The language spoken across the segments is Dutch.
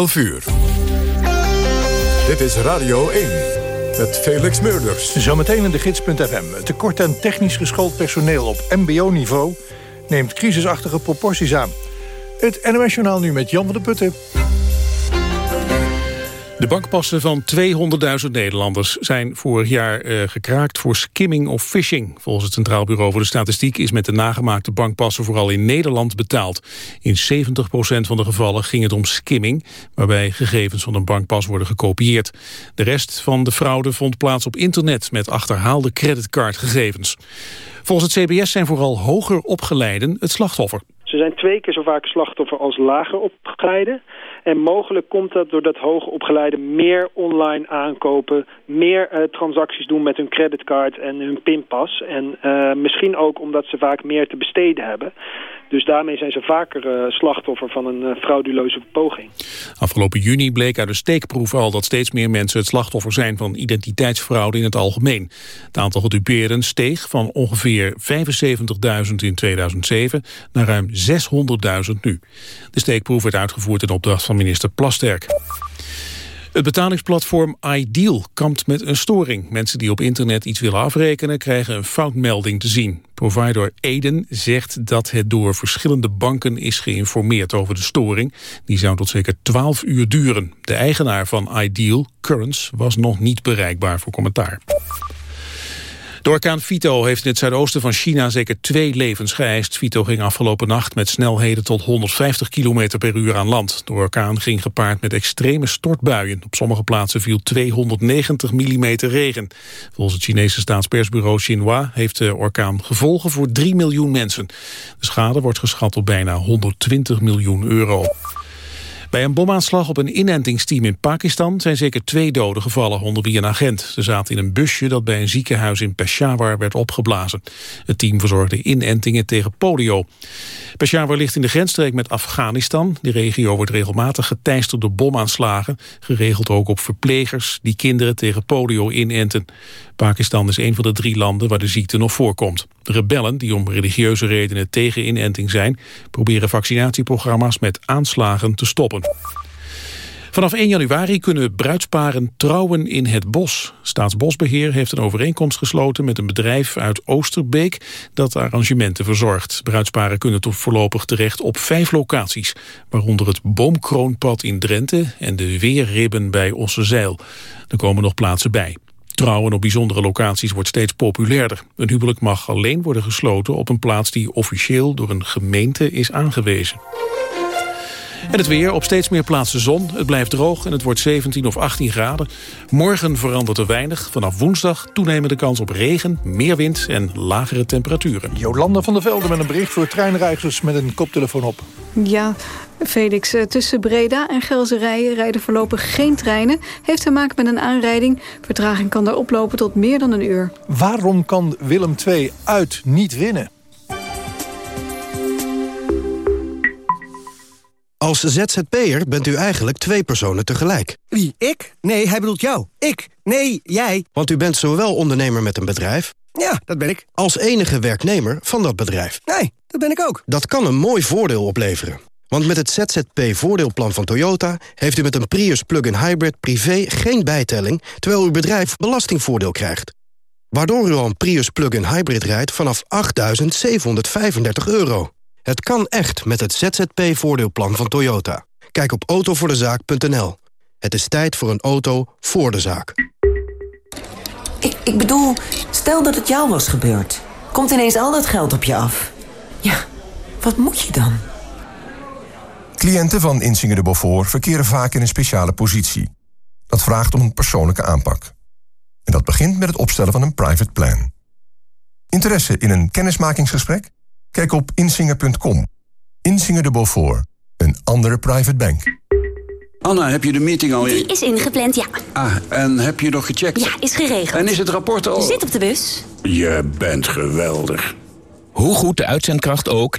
11 uur. Dit is Radio 1 met Felix Meurders. Zometeen in de gids.fm. Tekort aan technisch geschoold personeel op mbo-niveau... neemt crisisachtige proporties aan. Het NOS Journaal nu met Jan van der Putten. De bankpassen van 200.000 Nederlanders zijn vorig jaar uh, gekraakt voor skimming of phishing. Volgens het Centraal Bureau voor de Statistiek is met de nagemaakte bankpassen vooral in Nederland betaald. In 70% van de gevallen ging het om skimming, waarbij gegevens van een bankpas worden gekopieerd. De rest van de fraude vond plaats op internet met achterhaalde creditcardgegevens. Volgens het CBS zijn vooral hoger opgeleiden het slachtoffer. Ze zijn twee keer zo vaak slachtoffer als lager opgeleiden. En mogelijk komt dat doordat hoogopgeleiden meer online aankopen... meer uh, transacties doen met hun creditcard en hun pinpas. En uh, misschien ook omdat ze vaak meer te besteden hebben. Dus daarmee zijn ze vaker uh, slachtoffer van een uh, frauduleuze poging. Afgelopen juni bleek uit een steekproef al dat steeds meer mensen het slachtoffer zijn van identiteitsfraude in het algemeen. Het aantal gedupeerden steeg van ongeveer 75.000 in 2007 naar ruim 600.000 nu. De steekproef werd uitgevoerd in opdracht van minister Plasterk. Het betalingsplatform iDeal kampt met een storing. Mensen die op internet iets willen afrekenen krijgen een foutmelding te zien. Provider Eden zegt dat het door verschillende banken is geïnformeerd over de storing. Die zou tot zeker 12 uur duren. De eigenaar van iDeal, Currents, was nog niet bereikbaar voor commentaar. De orkaan Vito heeft in het zuidoosten van China zeker twee levens geëist. Vito ging afgelopen nacht met snelheden tot 150 km per uur aan land. De orkaan ging gepaard met extreme stortbuien. Op sommige plaatsen viel 290 mm regen. Volgens het Chinese staatspersbureau Xinhua heeft de orkaan gevolgen voor 3 miljoen mensen. De schade wordt geschat op bijna 120 miljoen euro. Bij een bomaanslag op een inentingsteam in Pakistan zijn zeker twee doden gevallen, onder wie een agent. Ze zaten in een busje dat bij een ziekenhuis in Peshawar werd opgeblazen. Het team verzorgde inentingen tegen polio. Peshawar ligt in de grensstreek met Afghanistan. De regio wordt regelmatig geteisterd door bomaanslagen, geregeld ook op verplegers die kinderen tegen polio inenten. Pakistan is een van de drie landen waar de ziekte nog voorkomt. De rebellen, die om religieuze redenen tegen inenting zijn... proberen vaccinatieprogramma's met aanslagen te stoppen. Vanaf 1 januari kunnen bruidsparen trouwen in het bos. Staatsbosbeheer heeft een overeenkomst gesloten met een bedrijf uit Oosterbeek dat arrangementen verzorgt. Bruidsparen kunnen tot voorlopig terecht op vijf locaties, waaronder het Boomkroonpad in Drenthe en de Weerribben bij Ossenzeil. Er komen nog plaatsen bij. Trouwen op bijzondere locaties wordt steeds populairder. Een huwelijk mag alleen worden gesloten op een plaats die officieel door een gemeente is aangewezen. En het weer, op steeds meer plaatsen zon. Het blijft droog en het wordt 17 of 18 graden. Morgen verandert er weinig. Vanaf woensdag toenemende kans op regen, meer wind en lagere temperaturen. Jolanda van der Velde met een bericht voor treinreizigers met een koptelefoon op. Ja, Felix, eh, tussen Breda en Gelzerijen rijden voorlopig geen treinen. Heeft te maken met een aanrijding. Vertraging kan daar oplopen tot meer dan een uur. Waarom kan Willem II uit niet winnen? Als ZZP'er bent u eigenlijk twee personen tegelijk. Wie, ik? Nee, hij bedoelt jou. Ik? Nee, jij. Want u bent zowel ondernemer met een bedrijf... Ja, dat ben ik. ...als enige werknemer van dat bedrijf. Nee, dat ben ik ook. Dat kan een mooi voordeel opleveren. Want met het ZZP-voordeelplan van Toyota... heeft u met een Prius plug-in hybrid privé geen bijtelling... terwijl uw bedrijf belastingvoordeel krijgt. Waardoor u al een Prius plug-in hybrid rijdt vanaf 8.735 euro. Het kan echt met het ZZP-voordeelplan van Toyota. Kijk op autovoordezaak.nl. Het is tijd voor een auto voor de zaak. Ik, ik bedoel, stel dat het jou was gebeurd. Komt ineens al dat geld op je af. Ja, wat moet je dan? Cliënten van Insinger de Beaufort verkeren vaak in een speciale positie. Dat vraagt om een persoonlijke aanpak. En dat begint met het opstellen van een private plan. Interesse in een kennismakingsgesprek? Kijk op insinger.com. Insinger de Beaufort, een andere private bank. Anna, heb je de meeting al... Die is ingepland, ja. Ah, en heb je nog gecheckt? Ja, is geregeld. En is het rapport al... Zit op de bus. Je bent geweldig. Hoe goed de uitzendkracht ook,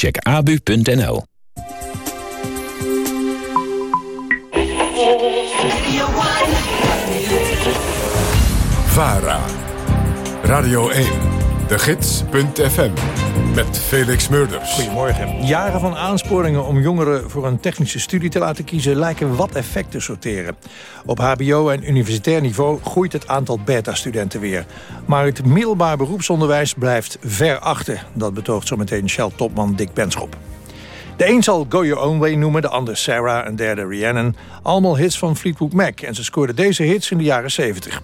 Check abu.nl. VARA. Radio 1. De Gids.fm. Met Felix Murders. Goedemorgen. Jaren van aansporingen om jongeren voor een technische studie te laten kiezen... lijken wat effect te sorteren. Op hbo- en universitair niveau groeit het aantal beta-studenten weer. Maar het middelbaar beroepsonderwijs blijft ver achter. Dat betoogt zometeen Shell-topman Dick Benschop. De een zal Go Your Own Way noemen, de ander Sarah, een derde Rhiannon. Allemaal hits van Fleetwood Mac en ze scoorden deze hits in de jaren 70.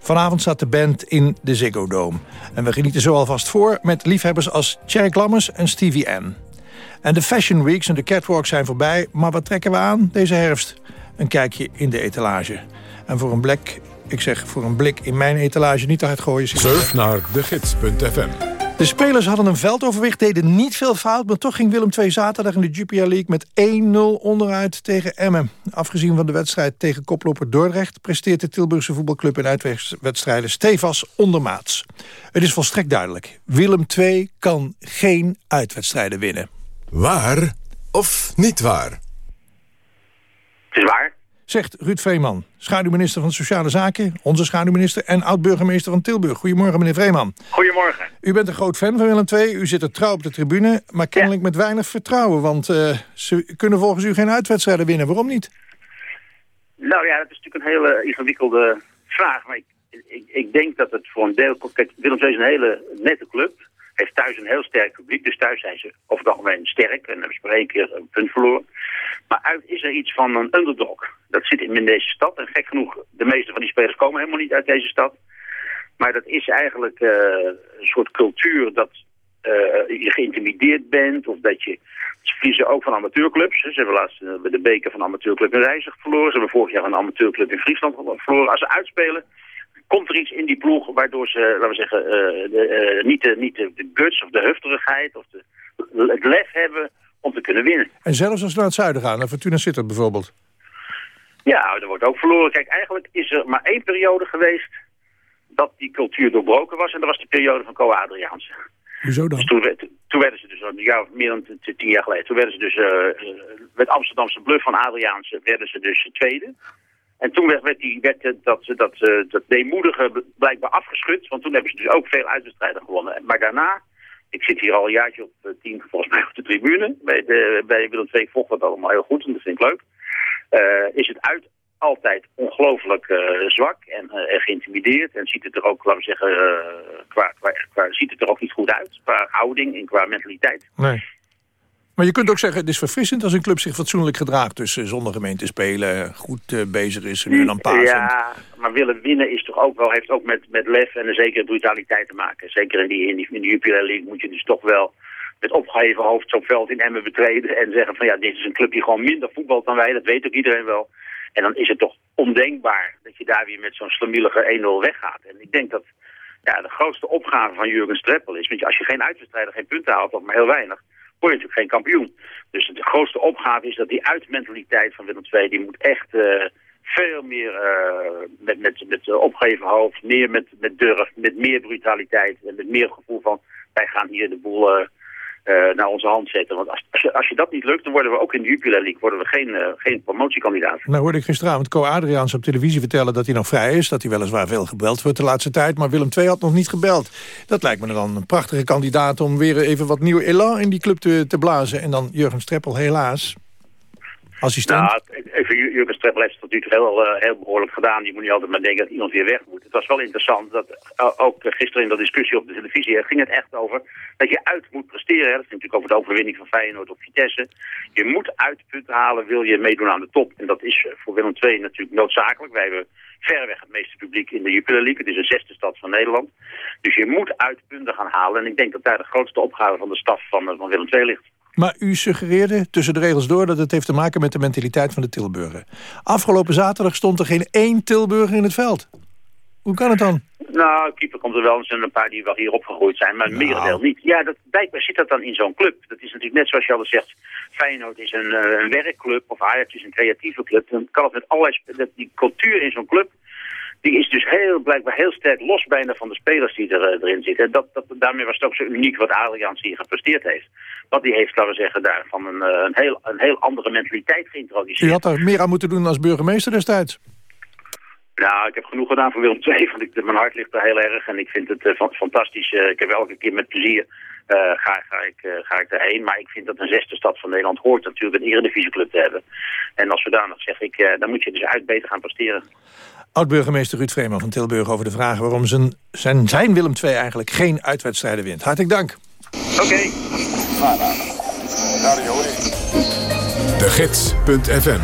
Vanavond staat de band in de Ziggo Dome. En we genieten zo alvast voor met liefhebbers als Cherry Lammers en Stevie N. En de Fashion Weeks en de catwalks zijn voorbij, maar wat trekken we aan deze herfst? Een kijkje in de etalage. En voor een blik, ik zeg voor een blik in mijn etalage niet te hard gooien. Surf naar degids.fm. De spelers hadden een veldoverwicht, deden niet veel fout... maar toch ging Willem II zaterdag in de Jupiler League met 1-0 onderuit tegen Emmen. Afgezien van de wedstrijd tegen koploper Dordrecht... presteert de Tilburgse voetbalclub in uitwedstrijden stevast ondermaats. Het is volstrekt duidelijk. Willem II kan geen uitwedstrijden winnen. Waar of niet waar? Het is waar. Zegt Ruud Vreeman, schaduwminister van Sociale Zaken... onze schaduwminister en oud-burgemeester van Tilburg. Goedemorgen, meneer Vreeman. Goedemorgen. U bent een groot fan van Willem II. U zit er trouw op de tribune, maar kennelijk met weinig vertrouwen. Want uh, ze kunnen volgens u geen uitwedstrijden winnen. Waarom niet? Nou ja, dat is natuurlijk een hele ingewikkelde vraag. Maar ik, ik, ik denk dat het voor een deel... Kijk, Willem II is een hele nette club. Heeft thuis een heel sterk publiek. Dus thuis zijn ze over het algemeen sterk. En hebben ze maar één keer een punt verloren. Maar uit is er iets van een underdog. Dat zit in deze stad. En gek genoeg, de meeste van die spelers komen helemaal niet uit deze stad. Maar dat is eigenlijk uh, een soort cultuur dat uh, je geïntimideerd bent. Of dat je... Ze verliezen ook van amateurclubs. Ze hebben laatst uh, de beker van amateurclub in Rijzig verloren. Ze hebben vorig jaar een amateurclub in Friesland verloren. Als ze uitspelen, komt er iets in die ploeg waardoor ze, laten we zeggen, de, niet, de, niet de guts of de hufterigheid of de, het lef hebben om te kunnen winnen. En zelfs als we naar het zuiden gaan, naar Fortuna Sittard bijvoorbeeld? Ja, er wordt ook verloren. Kijk, eigenlijk is er maar één periode geweest dat die cultuur doorbroken was. En dat was de periode van Co Adriaanse. Hoezo dan? Dus toen, werd, toen werden ze dus, een jaar, meer dan tien jaar geleden, toen werden ze dus, uh, met Amsterdamse bluff van Adriaanse, werden ze dus tweede. En toen werd, werd, die, werd dat, dat, dat deemoedige blijkbaar afgeschud, want toen hebben ze dus ook veel uitwedstrijden gewonnen. Maar daarna ik zit hier al een jaartje op het team, volgens mij op de tribune. Bij, de, bij Willem II volgt dat allemaal heel goed en dat vind ik leuk. Uh, is het uit altijd ongelooflijk uh, zwak en, uh, en, geïntimideerd. En ziet het er ook, laten we zeggen, qua, qua, ziet het er ook niet goed uit. Qua houding en qua mentaliteit. Nee. Maar je kunt ook zeggen, het is verfrissend als een club zich fatsoenlijk gedraagt. Dus zonder gemeente spelen, goed uh, bezig is nu dan paas. Ja, maar willen winnen is toch ook wel, heeft ook met, met lef en een zekere brutaliteit te maken. Zeker in die, in die, Jupiler League moet je dus toch wel met opgeheven hoofd zo'n veld in Emmen betreden. En zeggen van ja, dit is een club die gewoon minder voetbalt dan wij. Dat weet ook iedereen wel. En dan is het toch ondenkbaar dat je daar weer met zo'n slamielige 1-0 weggaat. En ik denk dat ja, de grootste opgave van Jurgen Streppel is... want als je geen uitwedstrijden, geen punten haalt, maar heel weinig word je natuurlijk geen kampioen. Dus de grootste opgave is dat die uitmentaliteit van Willem II, die moet echt uh, veel meer uh, met, met, met opgeven hoofd, meer met, met durf, met meer brutaliteit en met meer gevoel van wij gaan hier de boel uh, naar onze hand zetten. Want als, als, je, dat niet lukt, dan worden we ook in de Jupiler League worden we geen, geen promotiekandidaat. Nou hoorde ik gisteravond Co Adriaans op televisie vertellen dat hij nog vrij is. Dat hij weliswaar veel gebeld wordt de laatste tijd. Maar Willem II had nog niet gebeld. Dat lijkt me dan een prachtige kandidaat om weer even wat nieuw elan in die club te, te blazen. En dan Jurgen Streppel helaas. Assistent? Nou, even Jurgen Streppel heeft het natuurlijk heel, uh, heel behoorlijk gedaan. Je moet niet altijd maar denken dat iemand weer weg moet. Het was wel interessant dat uh, ook gisteren in de discussie op de televisie ging het echt over dat je uit moet presteren. Hè. Dat ging natuurlijk over de overwinning van Feyenoord op Vitesse. Je moet uitpunten halen, wil je meedoen aan de top. En dat is voor Willem II natuurlijk noodzakelijk. Wij hebben verreweg het meeste publiek in de Jupiler League. Het is een zesde stad van Nederland. Dus je moet uitpunten gaan halen. En ik denk dat daar de grootste opgave van de staf van, van Willem II ligt. Maar u suggereerde tussen de regels door dat het heeft te maken met de mentaliteit van de Tilburger. Afgelopen zaterdag stond er geen één Tilburger in het veld. Hoe kan het dan? Nou, keeper komt er wel. Er zijn een paar die wel hier opgegroeid zijn, maar het Nou. merendeel niet. Ja, dat, blijkbaar zit dat dan in zo'n club. Dat is natuurlijk net zoals je al zegt, Feyenoord is een, eh, een werkclub of Ajax is een creatieve club. Dan kan het met allerlei... Die cultuur in zo'n club, die is dus heel, blijkbaar heel sterk los bijna van de spelers die er, eh, erin zitten. En dat, dat, daarmee was het ook zo uniek wat Adriaans hier gepresteerd heeft. Want die heeft, laten we zeggen, daarvan een, eh, een, heel, een heel andere mentaliteit geïntroduceerd. U had er meer aan moeten doen als burgemeester destijds. Nou, ik heb genoeg gedaan voor Willem II, want ik, mijn hart ligt er heel erg en ik vind het eh, fan- fantastisch. Ik heb elke keer met plezier eh, ga, ga, ik, eh, ga ik daarheen. Maar ik vind dat een zesde stad van Nederland hoort natuurlijk een eredivisieclub te hebben. En als zodanig zeg ik, eh, dan moet je dus uit beter gaan presteren. Oud-burgemeester Ruud Vreeman van Tilburg over de vraag... waarom zijn, zijn, zijn Willem II eigenlijk geen uitwedstrijden wint. Hartelijk dank. Oké. De Gids.fm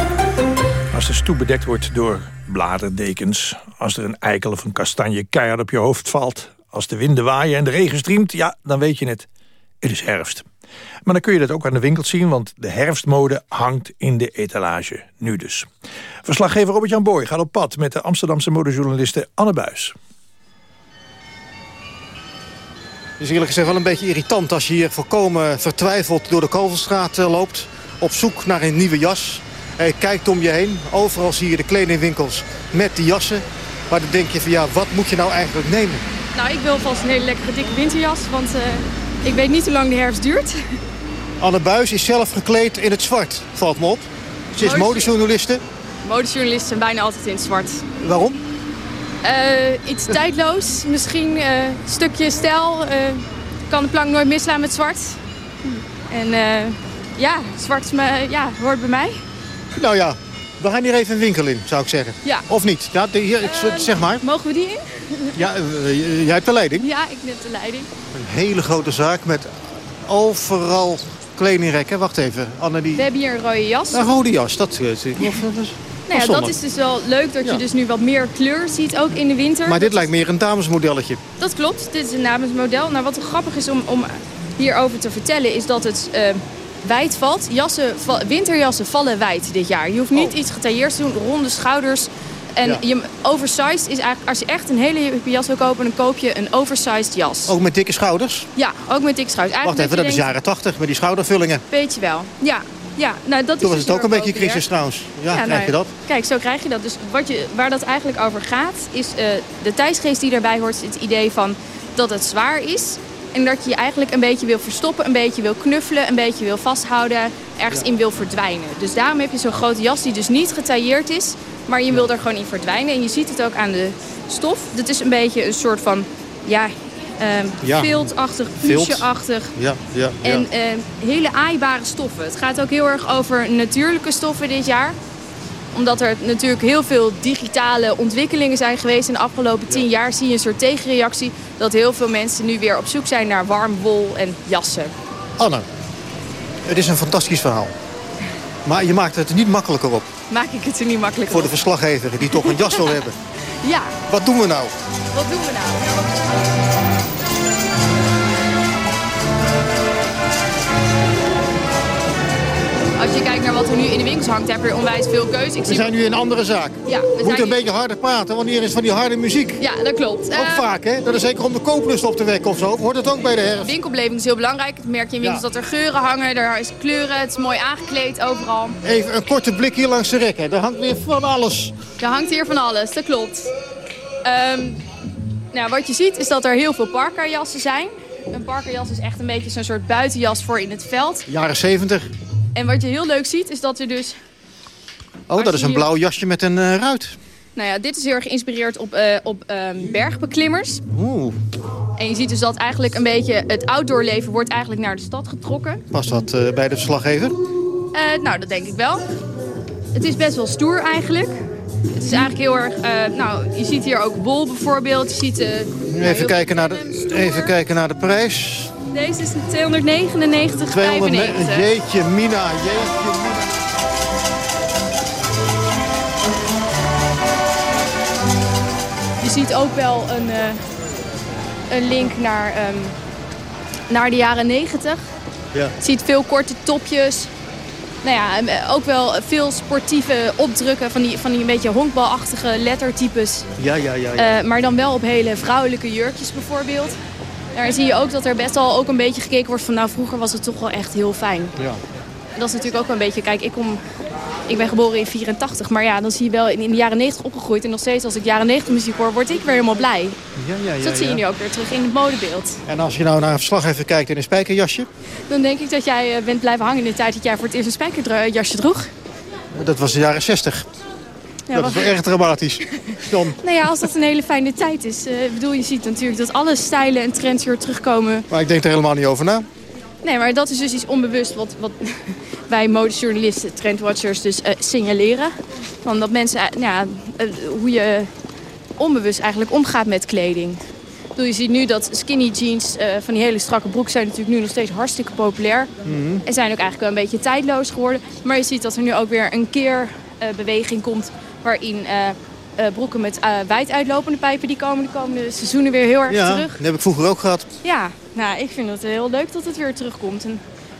Als de stoep bedekt wordt door bladerdekens... als er een eikel of een kastanje keihard op je hoofd valt... als de winden waaien en de regen striemt, ja, dan weet je het. Het is herfst. Maar dan kun je dat ook aan de winkels zien... want de herfstmode hangt in de etalage. Nu dus. Verslaggever Robert-Jan Boy gaat op pad... met de Amsterdamse modejournaliste Anne Buis. Het is eerlijk gezegd wel een beetje irritant als je hier volkomen vertwijfeld door de Kalverstraat eh, loopt. Op zoek naar een nieuwe jas. En je kijkt om je heen. Overal zie je de kledingwinkels met die jassen. Maar dan denk je van ja, wat moet je nou eigenlijk nemen? Nou, ik wil vast een hele lekkere dikke winterjas, want eh, ik weet niet hoe lang de herfst duurt. Anne Buis is zelf gekleed in het zwart, valt me op. Ze is modejournaliste. Modejournalisten zijn bijna altijd in het zwart. Waarom? Eh, iets tijdloos, misschien eh, een stukje stijl. eh, kan de plank nooit misslaan met zwart. En eh, ja, zwart me, ja, hoort bij mij. Nou ja, we gaan hier even een winkel in, zou ik zeggen. Ja. Of niet? Ja, de- hier, ik- zeg maar. Mogen we die in? Ja, eh, jij hebt de leiding. Ja, ik neem de leiding. Een hele grote zaak met overal kledingrekken. Wacht even, Anne die... We hebben hier een rode jas. Een rode jas, dat eh, eh, Nou ja, dat is dus wel leuk dat je dus nu wat meer kleur ziet, ook in de winter. Maar dit lijkt meer een damesmodelletje. Dat klopt, dit is een namensmodel. Nou, wat grappig is om, om hierover te vertellen is dat het eh, wijd valt. Jassen, winterjassen vallen wijd dit jaar. Je hoeft niet iets getailleerds te doen, ronde schouders. En Ja. je, oversized is eigenlijk, als je echt een hele hippe jas wil kopen, dan koop je een oversized jas. Ook met dikke schouders. Ja, ook met dik schouders. Wacht even, dat is jaren 80 met die schoudervullingen. Beetje wel, ja. ja nou, dat Toen is was dus het ook een beetje crisis trouwens. Ja, Ja, krijg nou, je dat? Kijk, zo krijg je dat. Dus wat je, waar dat eigenlijk over gaat, is eh, de tijdsgeest die daarbij hoort. Het idee van dat het zwaar is. En dat je je eigenlijk een beetje wil verstoppen, een beetje wil knuffelen, een beetje wil vasthouden, ergens in wil verdwijnen. Dus daarom heb je zo'n grote jas die dus niet getailleerd is, maar je wil er gewoon in verdwijnen. En je ziet het ook aan de stof. Dit is een beetje een soort van, ja, ehm Ja. viltachtig. Ja, ja, ja. En eh, hele aaibare stoffen. Het gaat ook heel erg over natuurlijke stoffen dit jaar. Omdat er natuurlijk heel veel digitale ontwikkelingen zijn geweest in de afgelopen tien jaar, zie je een soort tegenreactie dat heel veel mensen nu weer op zoek zijn naar warm wol en jassen. Anne, het is een fantastisch verhaal. Maar je maakt het er niet makkelijker op Maak ik het er niet makkelijk voor de verslaggever die toch een jas wil hebben. Ja, Wat doen we nou? wat doen we nou? Als je kijkt naar wat er nu in de winkels hangt, heb je onwijs veel keuze. Ik We zijn nu in een andere zaak. Ja, we moeten een beetje harder praten, want hier is van die harde muziek. Ja, dat klopt. Ook Eh, vaak, hè? Dat is zeker om de kooplust op te wekken of zo. Hoort het ook bij de herfst? Winkelbeleving is heel belangrijk. Dat merk je in winkels Ja. dat er geuren hangen, er is kleuren, het is mooi aangekleed overal. Even een korte blik hier langs de rekken. Daar hangt weer van alles. Er hangt hier van alles, dat klopt. Ehm, nou, wat je ziet is dat er heel veel parkerjassen zijn. Een parkerjas is echt een beetje zo'n soort buitenjas voor in het veld. Jaren 70. En wat je heel leuk ziet is dat er dus... Oh, dat is een hier- blauw jasje met een eh, ruit. Nou ja, dit is heel erg geïnspireerd op, eh, op ehm, bergbeklimmers. Oeh, En je ziet dus dat eigenlijk een beetje het outdoor leven wordt eigenlijk naar de stad getrokken. past dat eh, bij de verslaggever? Nou, dat denk ik wel. Het is best wel stoer eigenlijk. Het is eigenlijk heel erg... nou, je ziet hier ook wol bijvoorbeeld. Je ziet... Even, kijken naar de, even kijken naar de prijs. Deze is 299,95. 200, jeetje mina, jeetje mina. Je ziet ook wel een, eh, een link naar, ehm, naar de jaren 90. Ja. Je ziet veel korte topjes. Nou ja, eh, ook wel veel sportieve opdrukken van die, van die een beetje honkbalachtige lettertypes. Ja, ja, ja. ja. Eh, maar dan wel op hele vrouwelijke jurkjes bijvoorbeeld. Daar zie je ook dat er best wel ook een beetje gekeken wordt van... nou, vroeger was het toch wel echt heel fijn. ja. Dat is natuurlijk ook wel een beetje... Kijk, ik, kom, ik ben geboren in 84, maar ja, dan zie je wel in, in de jaren 90 opgegroeid. En nog steeds als ik jaren 90 muziek hoor, word ik weer helemaal blij. Ja, ja, ja, Dus dat zie je nu ook weer terug in het modebeeld. En als je nou naar een verslaggever kijkt in een spijkerjasje... Dan denk ik dat jij eh, bent blijven hangen in de tijd dat jij voor het eerst een spijkerjasje droeg. dat was de jaren 60. Ja, dat is wel erg dramatisch. Dan. Nou ja, als dat een hele fijne tijd is. eh, Ik bedoel, je ziet natuurlijk dat alle stijlen en trends weer terugkomen. Maar ik denk er helemaal niet over na. Nee, maar dat is dus iets onbewust wat, wat wij modejournalisten, trendwatchers dus eh, signaleren. Van dat mensen, eh, ja, eh, hoe je onbewust eigenlijk omgaat met kleding. Ik bedoel, je ziet nu dat skinny jeans van die hele strakke broek zijn natuurlijk nu nog steeds hartstikke populair. En zijn ook eigenlijk wel een beetje tijdloos geworden. Maar je ziet dat er nu ook weer een keer beweging komt waarin eh, eh, broeken met eh, wijd uitlopende pijpen die komen de komende seizoenen weer heel erg Ja, terug. dat heb ik vroeger ook gehad. Ja, nou, ik vind het heel leuk dat het weer terugkomt. En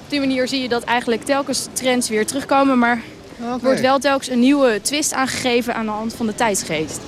op die manier zie je dat eigenlijk telkens trends weer terugkomen. Maar er wordt wel telkens een nieuwe twist aangegeven aan de hand van de tijdsgeest.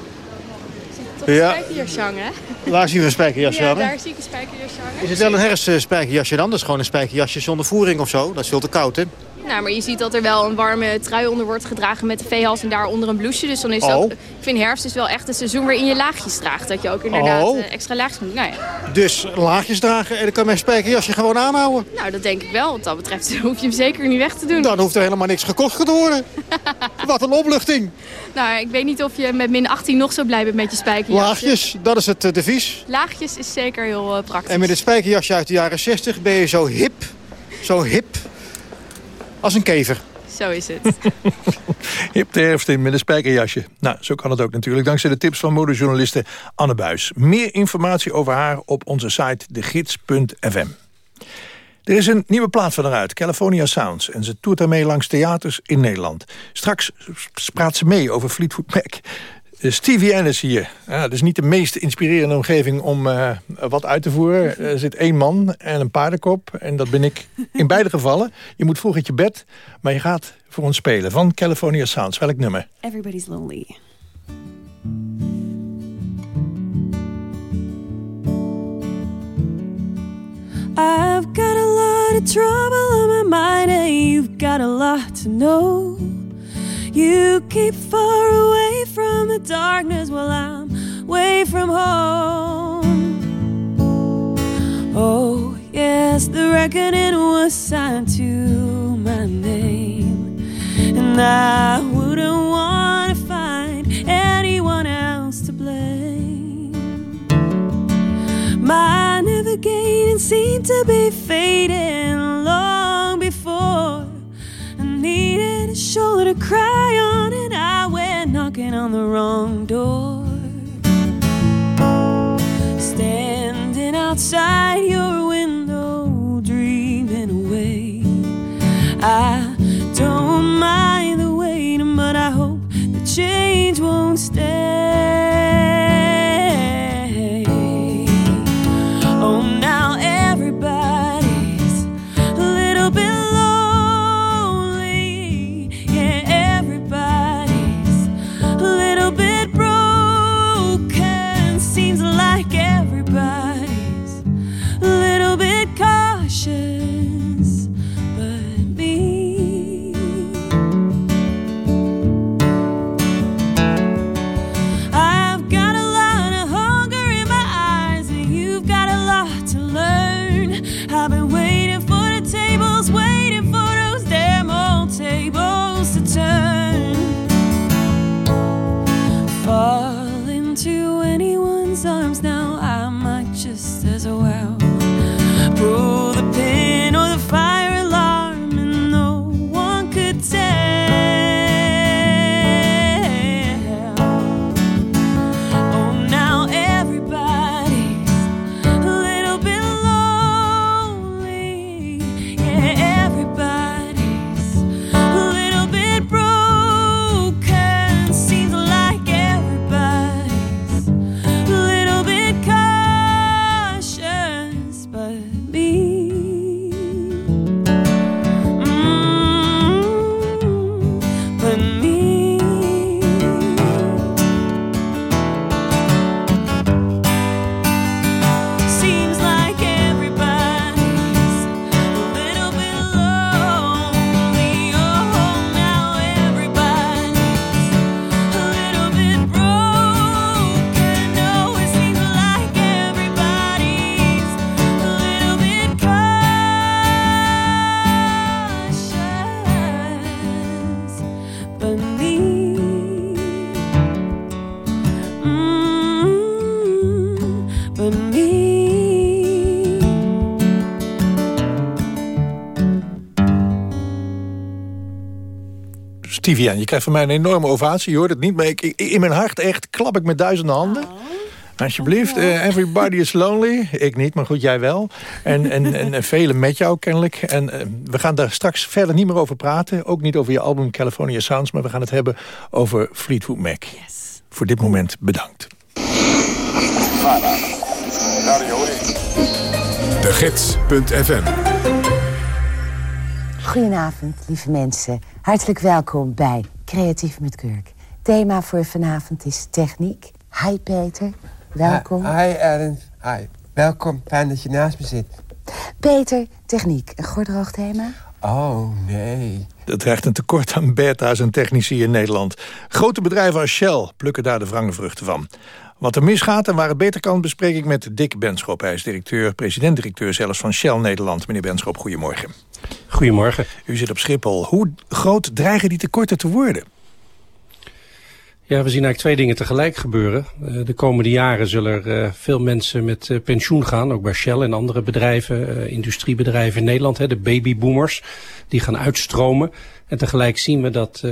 Toch een Ja. spijkerjasje hangen, hè? Waar zien we een spijkerjasje Ja, daar zie ik een spijkerjasje hangen. Is het wel een herfstspijkerjasje dan? Dat is gewoon een spijkerjasje zonder voering of zo. Dat is veel te koud, hè? Nou, maar je ziet dat er wel een warme trui onder wordt gedragen met de veehals en daaronder een blouseje. Dus dan is Oh. dat, ik vind herfst is wel echt een seizoen waarin je laagjes draagt. Dat je ook inderdaad Oh. eh, extra laagjes moet. Nou ja, Dus laagjes dragen en dan kan mijn spijkerjasje gewoon aanhouden. nou dat denk ik wel. Wat dat betreft hoef je hem zeker niet weg te doen. Dan hoeft er helemaal niks gekocht te worden. Wat een opluchting. Nou, ik weet niet of je met min 18 nog zo blij bent met je spijkerjasje. Laagjes, dat is het eh, devies. Laagjes is zeker heel eh, praktisch. En met het spijkerjasje uit de jaren 60 ben je zo hip, zo hip als een kever. Zo is het. Hip de herfst in met een spijkerjasje. Nou, zo kan het ook natuurlijk. Dankzij de tips van modejournaliste Anne Buis. Meer informatie over haar op onze site degids.fm. Er is een nieuwe plaat van haar uit, California Sounds. En ze toert daarmee langs theaters in Nederland. Straks praat ze mee over Fleetwood Mac. Stevie N is hier. Ja, dat is niet de meest inspirerende omgeving om eh, wat uit te voeren. Er zit één man en een paardenkop. En dat ben ik in beide gevallen. Je moet vroeg uit je bed, maar je gaat voor ons spelen. Van California Sounds. Welk nummer? Everybody's lonely. I've got a lot of trouble on my mind, and you've got a lot to know. You keep far away from the darkness while I'm away from home. Oh, yes, the reckoning was signed to my name, and I wouldn't want to find anyone else to blame. My navigating seemed to be fading long before needed a shoulder to cry on, and I went knocking on the wrong door. Standing outside your window, dreaming away. I don't mind the waiting, but I hope the change won't stay. Tivian, je krijgt van mij een enorme ovatie. Je hoort het niet, maar ik, in mijn hart echt klap ik met duizenden handen. Alsjeblieft, uh, everybody is lonely. Ik niet, maar goed, jij wel. En, en, en velen met jou kennelijk. En uh, we gaan daar straks verder niet meer over praten. Ook niet over je album California Sounds. Maar we gaan het hebben over Fleetwood Mac. Yes. Voor dit moment bedankt. De Gids.fm Goedenavond, lieve mensen. Hartelijk welkom bij Creatief met Kurk. Thema voor vanavond is techniek. Hi Peter, welkom. Hi, hi Ernst, hi. Welkom, fijn dat je naast me zit. Peter, techniek, een gordroog thema? Oh, nee. Dat dreigt een tekort aan beta's en technici in Nederland. Grote bedrijven als Shell plukken daar de vruchten van. Wat er misgaat en waar het beter kan bespreek ik met Dick Benschop. Hij is directeur, president-directeur zelfs van Shell Nederland. Meneer Benschop, goedemorgen. Goedemorgen. U zit op Schiphol. Hoe groot dreigen die tekorten te worden? Ja, we zien eigenlijk twee dingen tegelijk gebeuren. Uh, de komende jaren zullen er uh, veel mensen met uh, pensioen gaan, ook bij Shell en andere bedrijven, industriebedrijven in Nederland, de babyboomers, die gaan uitstromen. En tegelijk zien we dat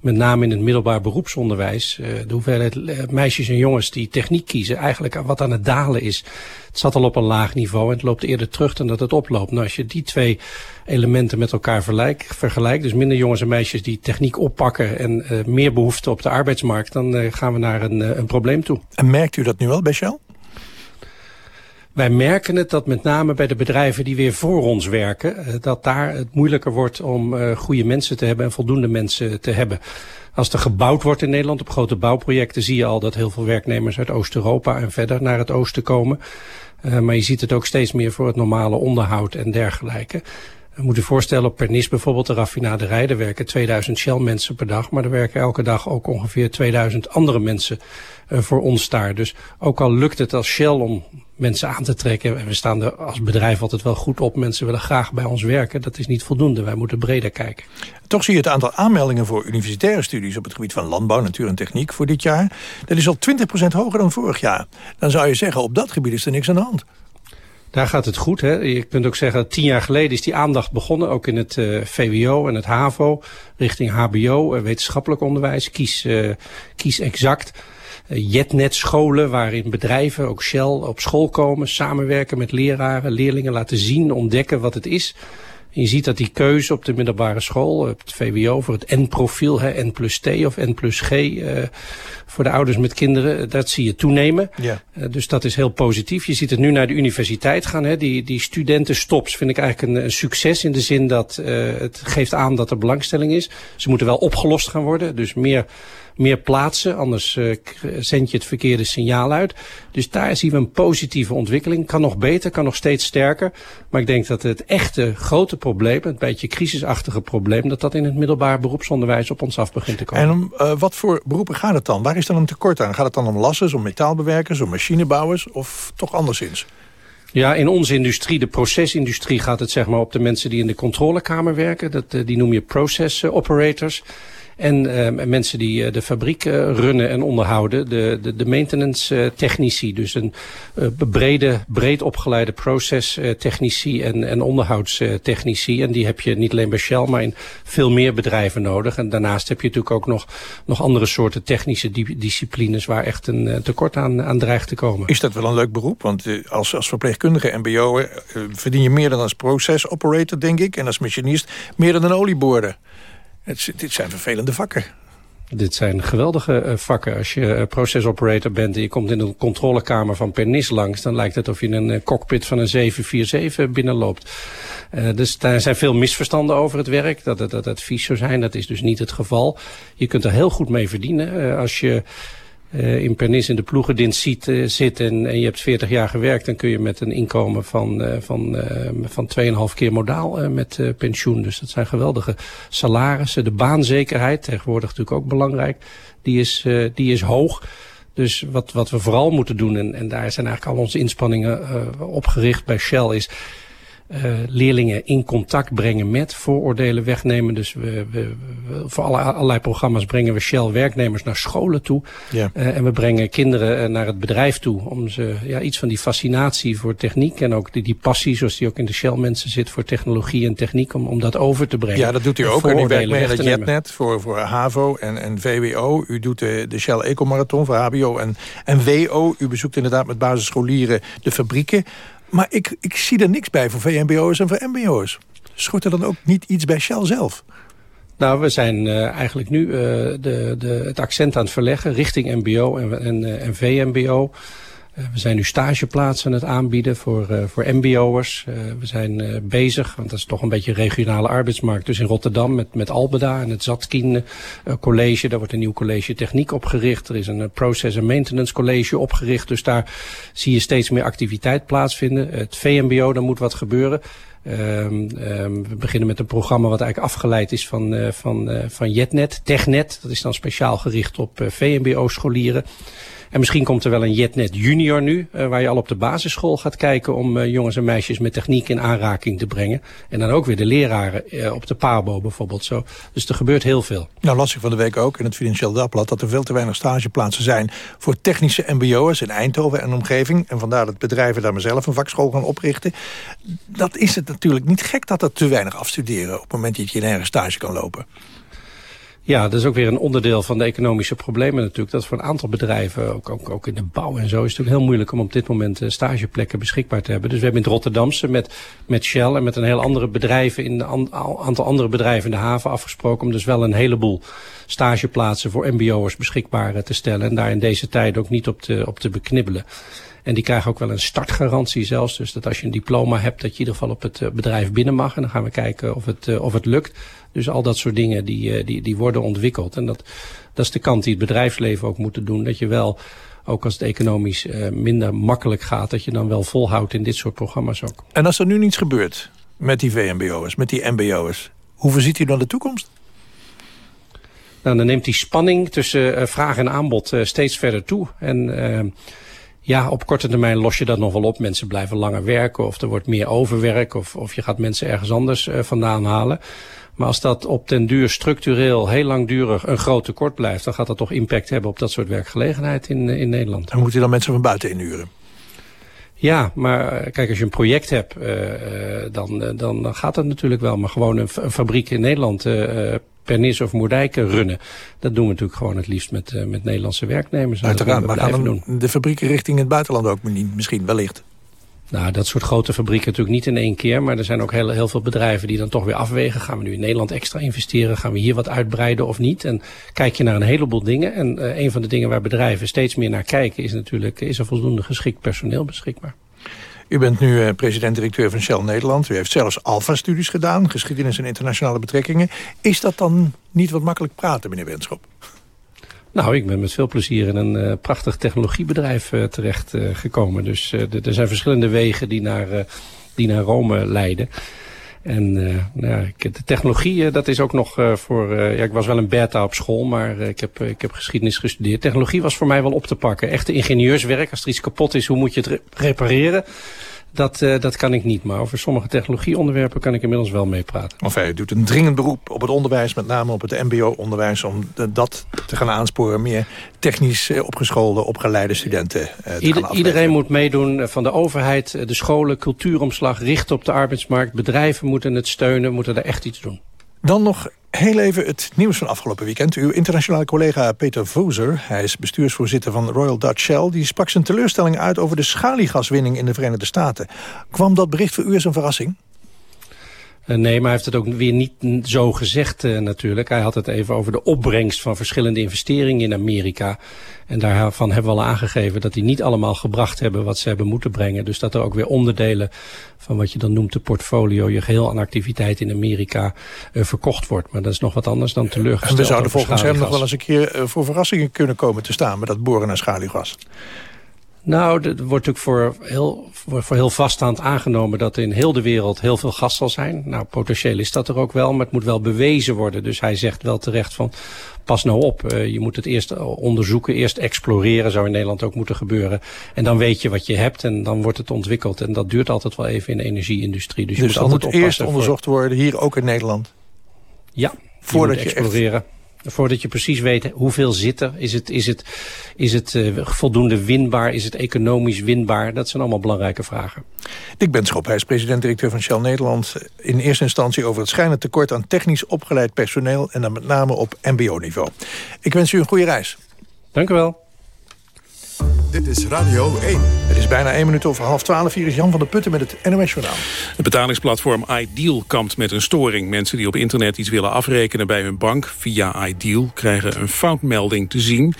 met name in het middelbaar beroepsonderwijs, uh, de hoeveelheid meisjes en jongens die techniek kiezen, eigenlijk wat aan het dalen is. Het zat al op een laag niveau en het loopt eerder terug dan dat het oploopt. Nou, als je die twee elementen met elkaar vergelijkt, dus minder jongens en meisjes die techniek oppakken en uh, meer behoefte op de arbeidsmarkt, dan gaan we naar een, een probleem toe. En merkt u dat nu wel bij Shell? Wij merken het dat met name bij de bedrijven die weer voor ons werken, eh, dat daar het moeilijker wordt om uh, goede mensen te hebben en voldoende mensen te hebben. Als er gebouwd wordt in Nederland op grote bouwprojecten zie je al dat heel veel werknemers uit Oost-Europa en verder naar het oosten komen. Uh, maar je ziet het ook steeds meer voor het normale onderhoud en dergelijke. We moeten voorstellen op Pernis bijvoorbeeld de raffinaderij. Er werken 2000 Shell mensen per dag. Maar er werken elke dag ook ongeveer 2000 andere mensen voor ons daar. Dus ook al lukt het als Shell om mensen aan te trekken. En we staan er als bedrijf altijd wel goed op. Mensen willen graag bij ons werken. Dat is niet voldoende. Wij moeten breder kijken. Toch zie je het aantal aanmeldingen voor universitaire studies... op het gebied van landbouw, natuur en techniek voor dit jaar. Dat is al 20% hoger dan vorig jaar. Dan zou je zeggen, op dat gebied is er niks aan de hand. Daar gaat het goed. Hè? Je kunt ook zeggen tien jaar geleden is die aandacht begonnen. Ook in het uh, VWO en het HAVO. Richting HBO, uh, wetenschappelijk onderwijs. Kies, uh, kies exact. Jetnet-scholen waarin bedrijven, ook Shell, op school komen. Samenwerken met leraren, leerlingen laten zien, ontdekken wat het is. En je ziet dat die keuze op de middelbare school, op het VWO, voor het N-profiel, N plus T of N plus G, uh, voor de ouders met kinderen, dat zie je toenemen. Ja. Uh, dus dat is heel positief. Je ziet het nu naar de universiteit gaan. Hè. Die, die studentenstops vind ik eigenlijk een, een succes in de zin dat uh, het geeft aan dat er belangstelling is. Ze moeten wel opgelost gaan worden, dus meer meer plaatsen. Anders uh, zend je het verkeerde signaal uit. Dus daar zien we een positieve ontwikkeling. Kan nog beter, kan nog steeds sterker. Maar ik denk dat het echte grote probleem, het beetje crisisachtige probleem... dat dat in het middelbaar beroepsonderwijs op ons af begint te komen. En om uh, wat voor beroepen gaat het dan? Waar is dan een tekort aan? Gaat het dan om lassers, om metaalbewerkers, om machinebouwers of toch anderszins? Ja, in onze industrie, de procesindustrie, gaat het zeg maar op de mensen die in de controlekamer werken. Dat, uh, die noem je process operators. En uh, mensen die uh, de fabriek uh, runnen en onderhouden. De, de, de maintenance technici. Dus een brede, breed opgeleide procestechnici en, en onderhoudstechnici. En die heb je niet alleen bij Shell, maar in veel meer bedrijven nodig. En daarnaast heb je natuurlijk ook nog, nog andere soorten technische di disciplines... waar echt een tekort aan, aan dreigt te komen. Is dat wel een leuk beroep? Want als, als verpleegkundige mbo'er verdien je meer dan als process operator, denk ik. En als machinist meer dan een olieboorder. Dit zijn vervelende vakken. Dit zijn geweldige uh, vakken. Als je uh, process operator bent en je komt in de controlekamer van Pernis langs... dan lijkt het of je in een uh, cockpit van een 747 binnenloopt. dus daar zijn veel misverstanden over het werk. Dat het, dat het vies zou zijn, dat is dus niet het geval. Je kunt er heel goed mee verdienen. als je uh, in Pernis in de ploegendienst ziet, uh, zit en, en, je hebt 40 jaar gewerkt... dan kun je met een inkomen van, uh, van, van 2,5 keer modaal met pensioen. Dus dat zijn geweldige salarissen. De baanzekerheid, tegenwoordig natuurlijk ook belangrijk, die is, die is hoog. Dus wat, wat we vooral moeten doen, en, en daar zijn eigenlijk al onze inspanningen op gericht bij Shell... is uh, leerlingen in contact brengen met vooroordelen wegnemen. Dus we, we, we voor alle, allerlei programma's brengen we Shell werknemers naar scholen toe. Ja. Uh, en we brengen kinderen uh, naar het bedrijf toe om ze ja, iets van die fascinatie voor techniek en ook die, die passie zoals die ook in de Shell mensen zit voor technologie en techniek om, om dat over te brengen. Ja, dat doet u ook. En u werkt mee aan het JetNet voor, voor HAVO en, en VWO. U doet de, de Shell Ecomarathon voor HBO en, en WO. U bezoekt inderdaad met basisscholieren de fabrieken. Maar ik, ik zie er niks bij voor VMBO'ers en voor MBO'ers. Schort er dan ook niet iets bij Shell zelf? Nou, we zijn uh, eigenlijk nu uh, de, de, het accent aan het verleggen richting MBO en, en, uh, en VMBO. Uh, we zijn nu stageplaatsen aan het aanbieden voor, uh, voor mbo'ers. Uh, we zijn bezig, want dat is toch een beetje regionale arbeidsmarkt. Dus in Rotterdam met, met Albeda en het Zatkin College. Daar wordt een nieuw college techniek opgericht. Er is een Process and Maintenance College opgericht. Dus daar zie je steeds meer activiteit plaatsvinden. Het VMBO, daar moet wat gebeuren. Um, um, we beginnen met een programma wat eigenlijk afgeleid is van, van, van JetNet, TechNet. Dat is dan speciaal gericht op VMBO-scholieren. En misschien komt er wel een JetNet Junior nu, uh, waar je al op de basisschool gaat kijken om uh, jongens en meisjes met techniek in aanraking te brengen. En dan ook weer de leraren uh, op de PABO bijvoorbeeld. Zo. Dus er gebeurt heel veel. Nou las ik van de week ook in het Financieel Dagblad dat er veel te weinig stageplaatsen zijn voor technische mbo'ers in Eindhoven en omgeving. En vandaar dat bedrijven daar maar zelf een vakschool gaan oprichten. Dat is het natuurlijk niet gek dat er te weinig afstuderen op het moment dat je nergens stage kan lopen. Ja, dat is ook weer een onderdeel van de economische problemen natuurlijk. Dat voor een aantal bedrijven, ook, ook, ook in de bouw en zo... is het natuurlijk heel moeilijk om op dit moment uh, stageplekken beschikbaar te hebben. Dus we hebben in het Rotterdamse met, met Shell en met een heel andere bedrijven... in een aantal andere bedrijven in de haven afgesproken... om dus wel een heleboel stageplaatsen voor mbo'ers beschikbaar uh, te stellen. En daar in deze tijd ook niet op te, op te beknibbelen. En die krijgen ook wel een startgarantie zelfs. Dus dat als je een diploma hebt, dat je in ieder geval op het uh, bedrijf binnen mag. En dan gaan we kijken of het, uh, of het lukt. Dus al dat soort dingen die, uh, die, die worden ontwikkeld. En dat, dat is de kant die het bedrijfsleven ook moet doen. Dat je wel, ook als het economisch minder makkelijk gaat... dat je dan wel volhoudt in dit soort programma's ook. En als er nu niets gebeurt met die VMBO'ers, met die MBO'ers... hoe voorziet u dan de toekomst? Nou, dan neemt die spanning tussen vraag en aanbod steeds verder toe. En... Uh, ja, op korte termijn los je dat nog wel op. Mensen blijven langer werken of er wordt meer overwerk... of, of je gaat mensen ergens anders uh, vandaan halen. Maar als dat op den duur structureel heel langdurig een groot tekort blijft... dan gaat dat toch impact hebben op dat soort werkgelegenheid in, in Nederland. En moet je dan mensen van buiten inhuren? Ja, maar kijk, als je een project hebt, uh, dan, dan gaat dat natuurlijk wel. Maar gewoon een, een fabriek in Nederland... Uh, Pernis of Moerdijken runnen. Dat doen we natuurlijk gewoon het liefst met, uh, met Nederlandse werknemers. Uiteraard, maar gaan doen. de fabrieken richting het buitenland ook misschien wellicht? Nou, dat soort grote fabrieken natuurlijk niet in één keer. Maar er zijn ook heel, heel veel bedrijven die dan toch weer afwegen. Gaan we nu in Nederland extra investeren? Gaan we hier wat uitbreiden of niet? En kijk je naar een heleboel dingen. En uh, een van de dingen waar bedrijven steeds meer naar kijken... is natuurlijk, is er voldoende geschikt personeel beschikbaar? U bent nu uh, president-directeur van Shell Nederland. U heeft zelfs Alpha-studies gedaan, geschiedenis en internationale betrekkingen. Is dat dan niet wat makkelijk praten, meneer Wenschop? Nou, ik ben met veel plezier in een uh, prachtig technologiebedrijf uh, terecht uh, gekomen. Dus er zijn verschillende wegen die naar, die naar Rome leiden. En nou ja, de technologie, dat is ook nog voor... ja, ik was wel een beta op school, maar ik, heb, ik heb geschiedenis gestudeerd. Technologie was voor mij wel op te pakken. Echte ingenieurswerk, als er iets kapot is, hoe moet je het re repareren? Dat, uh, dat kan ik niet, maar over sommige technologieonderwerpen kan ik inmiddels wel meepraten. Of hij doet een dringend beroep op het onderwijs, met name op het mbo-onderwijs... om dat te gaan aansporen, meer technisch opgeschoolde, opgeleide studenten uh, te Ieder, Iedereen moet meedoen, van de overheid, de scholen, cultuuromslag, richten op de arbeidsmarkt. Bedrijven moeten het steunen, moeten er echt iets doen. Dan nog heel even het nieuws van afgelopen weekend. Uw internationale collega Peter Voser, hij is bestuursvoorzitter van Royal Dutch Shell... die sprak zijn teleurstelling uit over de schaliegaswinning in de Verenigde Staten. Kwam dat bericht voor u als een verrassing? Uh, nee, maar hij heeft het ook weer niet zo gezegd uh, natuurlijk. Hij had het even over de opbrengst van verschillende investeringen in Amerika. En daarvan hebben we al aangegeven dat die niet allemaal gebracht hebben wat ze hebben moeten brengen. Dus dat er ook weer onderdelen van wat je dan noemt de portfolio, je geheel aan activiteit in Amerika uh, verkocht wordt. Maar dat is nog wat anders dan teleurgesteld. En we zouden volgens hem nog wel eens een keer voor verrassingen kunnen komen te staan met dat boren naar schaliegas. Nou, er wordt natuurlijk voor heel, voor, voor heel vaststaand aangenomen dat in heel de wereld heel veel gas zal zijn. Nou, potentieel is dat er ook wel, maar het moet wel bewezen worden. Dus hij zegt wel terecht van, pas nou op. Uh, je moet het eerst onderzoeken, eerst exploreren, zou in Nederland ook moeten gebeuren. En dan weet je wat je hebt en dan wordt het ontwikkeld. En dat duurt altijd wel even in de energieindustrie. Dus, dus je moet altijd moet eerst onderzocht worden, hier ook in Nederland? Ja, voordat je, je exploreren. Echt... Voordat je precies weet hoeveel zit er. Is het, is het, is het uh, voldoende winbaar? Is het economisch winbaar? Dat zijn allemaal belangrijke vragen. Dick Benschop, hij is president-directeur van Shell Nederland. In eerste instantie over het schijnend tekort aan technisch opgeleid personeel... en dan met name op mbo-niveau. Ik wens u een goede reis. Dank u wel. Dit is Radio 1. Het is bijna 1 minuut over half 12. Hier is Jan van der Putten met het NOS Journaal. Het betalingsplatform Ideal kampt met een storing. Mensen die op internet iets willen afrekenen bij hun bank via Ideal... krijgen een foutmelding te zien.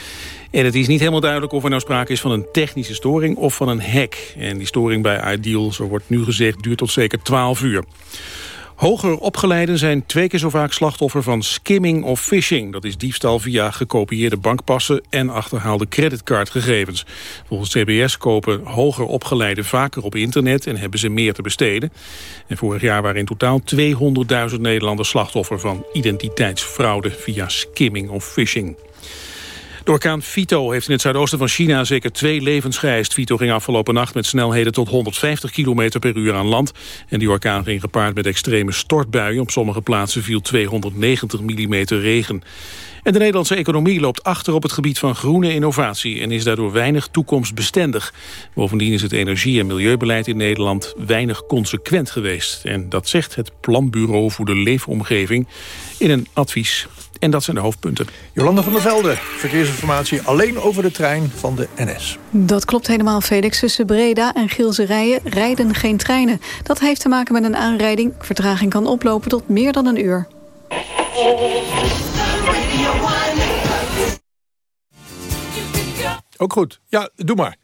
En het is niet helemaal duidelijk of er nou sprake is van een technische storing of van een hack. En die storing bij Ideal, zo wordt nu gezegd, duurt tot zeker 12 uur. Hoger opgeleiden zijn twee keer zo vaak slachtoffer van skimming of phishing. Dat is diefstal via gekopieerde bankpassen en achterhaalde creditcardgegevens. Volgens CBS kopen hoger opgeleiden vaker op internet en hebben ze meer te besteden. En vorig jaar waren in totaal 200.000 Nederlanders slachtoffer van identiteitsfraude via skimming of phishing. De orkaan Vito heeft in het zuidoosten van China zeker twee levens geëist. Vito ging afgelopen nacht met snelheden tot 150 km per uur aan land. En die orkaan ging gepaard met extreme stortbuien. Op sommige plaatsen viel 290 mm regen. En de Nederlandse economie loopt achter op het gebied van groene innovatie... en is daardoor weinig toekomstbestendig. Bovendien is het energie- en milieubeleid in Nederland weinig consequent geweest. En dat zegt het Planbureau voor de Leefomgeving in een advies. En dat zijn de hoofdpunten. Jolanda van der Velde, verkeersinformatie alleen over de trein van de NS. Dat klopt helemaal, Felix. Tussen Breda en Gilserijen rijden geen treinen. Dat heeft te maken met een aanrijding. Vertraging kan oplopen tot meer dan een uur. Ook goed. Ja, doe maar.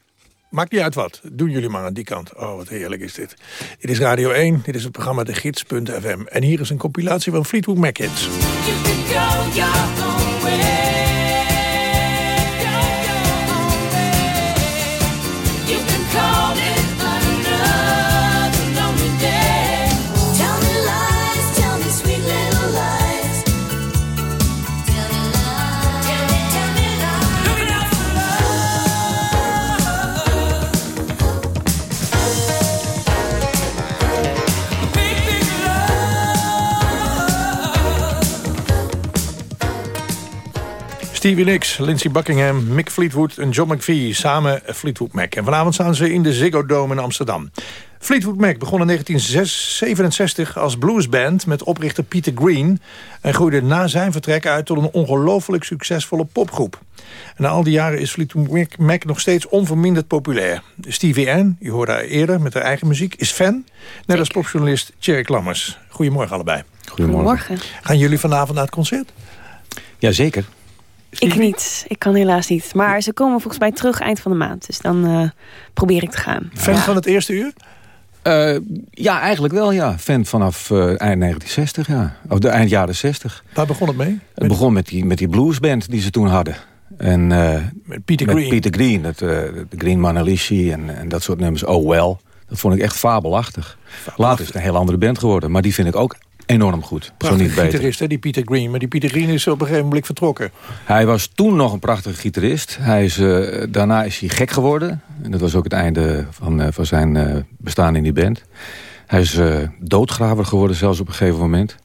Maakt niet uit wat. Doen jullie maar aan die kant. Oh, wat heerlijk is dit. Dit is Radio 1. Dit is het programma De Gids.fm. En hier is een compilatie van Fleetwood Mac hits. Stevie Nicks, Lindsey Buckingham, Mick Fleetwood en John McVie. Samen Fleetwood Mac. En vanavond staan ze in de Ziggo Dome in Amsterdam. Fleetwood Mac begon in 1967 als bluesband met oprichter Peter Green... en groeide na zijn vertrek uit tot een ongelooflijk succesvolle popgroep. En na al die jaren is Fleetwood Mac nog steeds onverminderd populair. Stevie Ann, u hoorde haar eerder met haar eigen muziek, is fan. Net als popjournalist Tjerk Lammers. Goedemorgen allebei. Goedemorgen. Gaan jullie vanavond naar het concert? Jazeker. Ik niet. Ik kan helaas niet. Maar ze komen volgens mij terug eind van de maand. Dus dan uh, probeer ik te gaan. Fan ja. van het eerste uur? Uh, ja, eigenlijk wel, ja. Fan vanaf uh, eind 1960, ja. Of de eind jaren 60. Waar begon het mee? Het met... begon met die, met die bluesband die ze toen hadden. En, met Peter met Green? Peter Green, het, de Green Manalishi en, en dat soort nummers. Oh Well. Dat vond ik echt fabelachtig. fabelachtig. Later is het een heel andere band geworden. Maar die vind ik ook enorm goed. Prachtige zo niet beter. gitarist, hè, die Peter Green. Maar die Peter Green is op een gegeven moment vertrokken. Hij was toen nog een prachtige gitarist. Hij is, uh, daarna is hij gek geworden. En dat was ook het einde van, uh, van zijn uh, bestaan in die band. Hij is doodgraver geworden zelfs op een gegeven moment.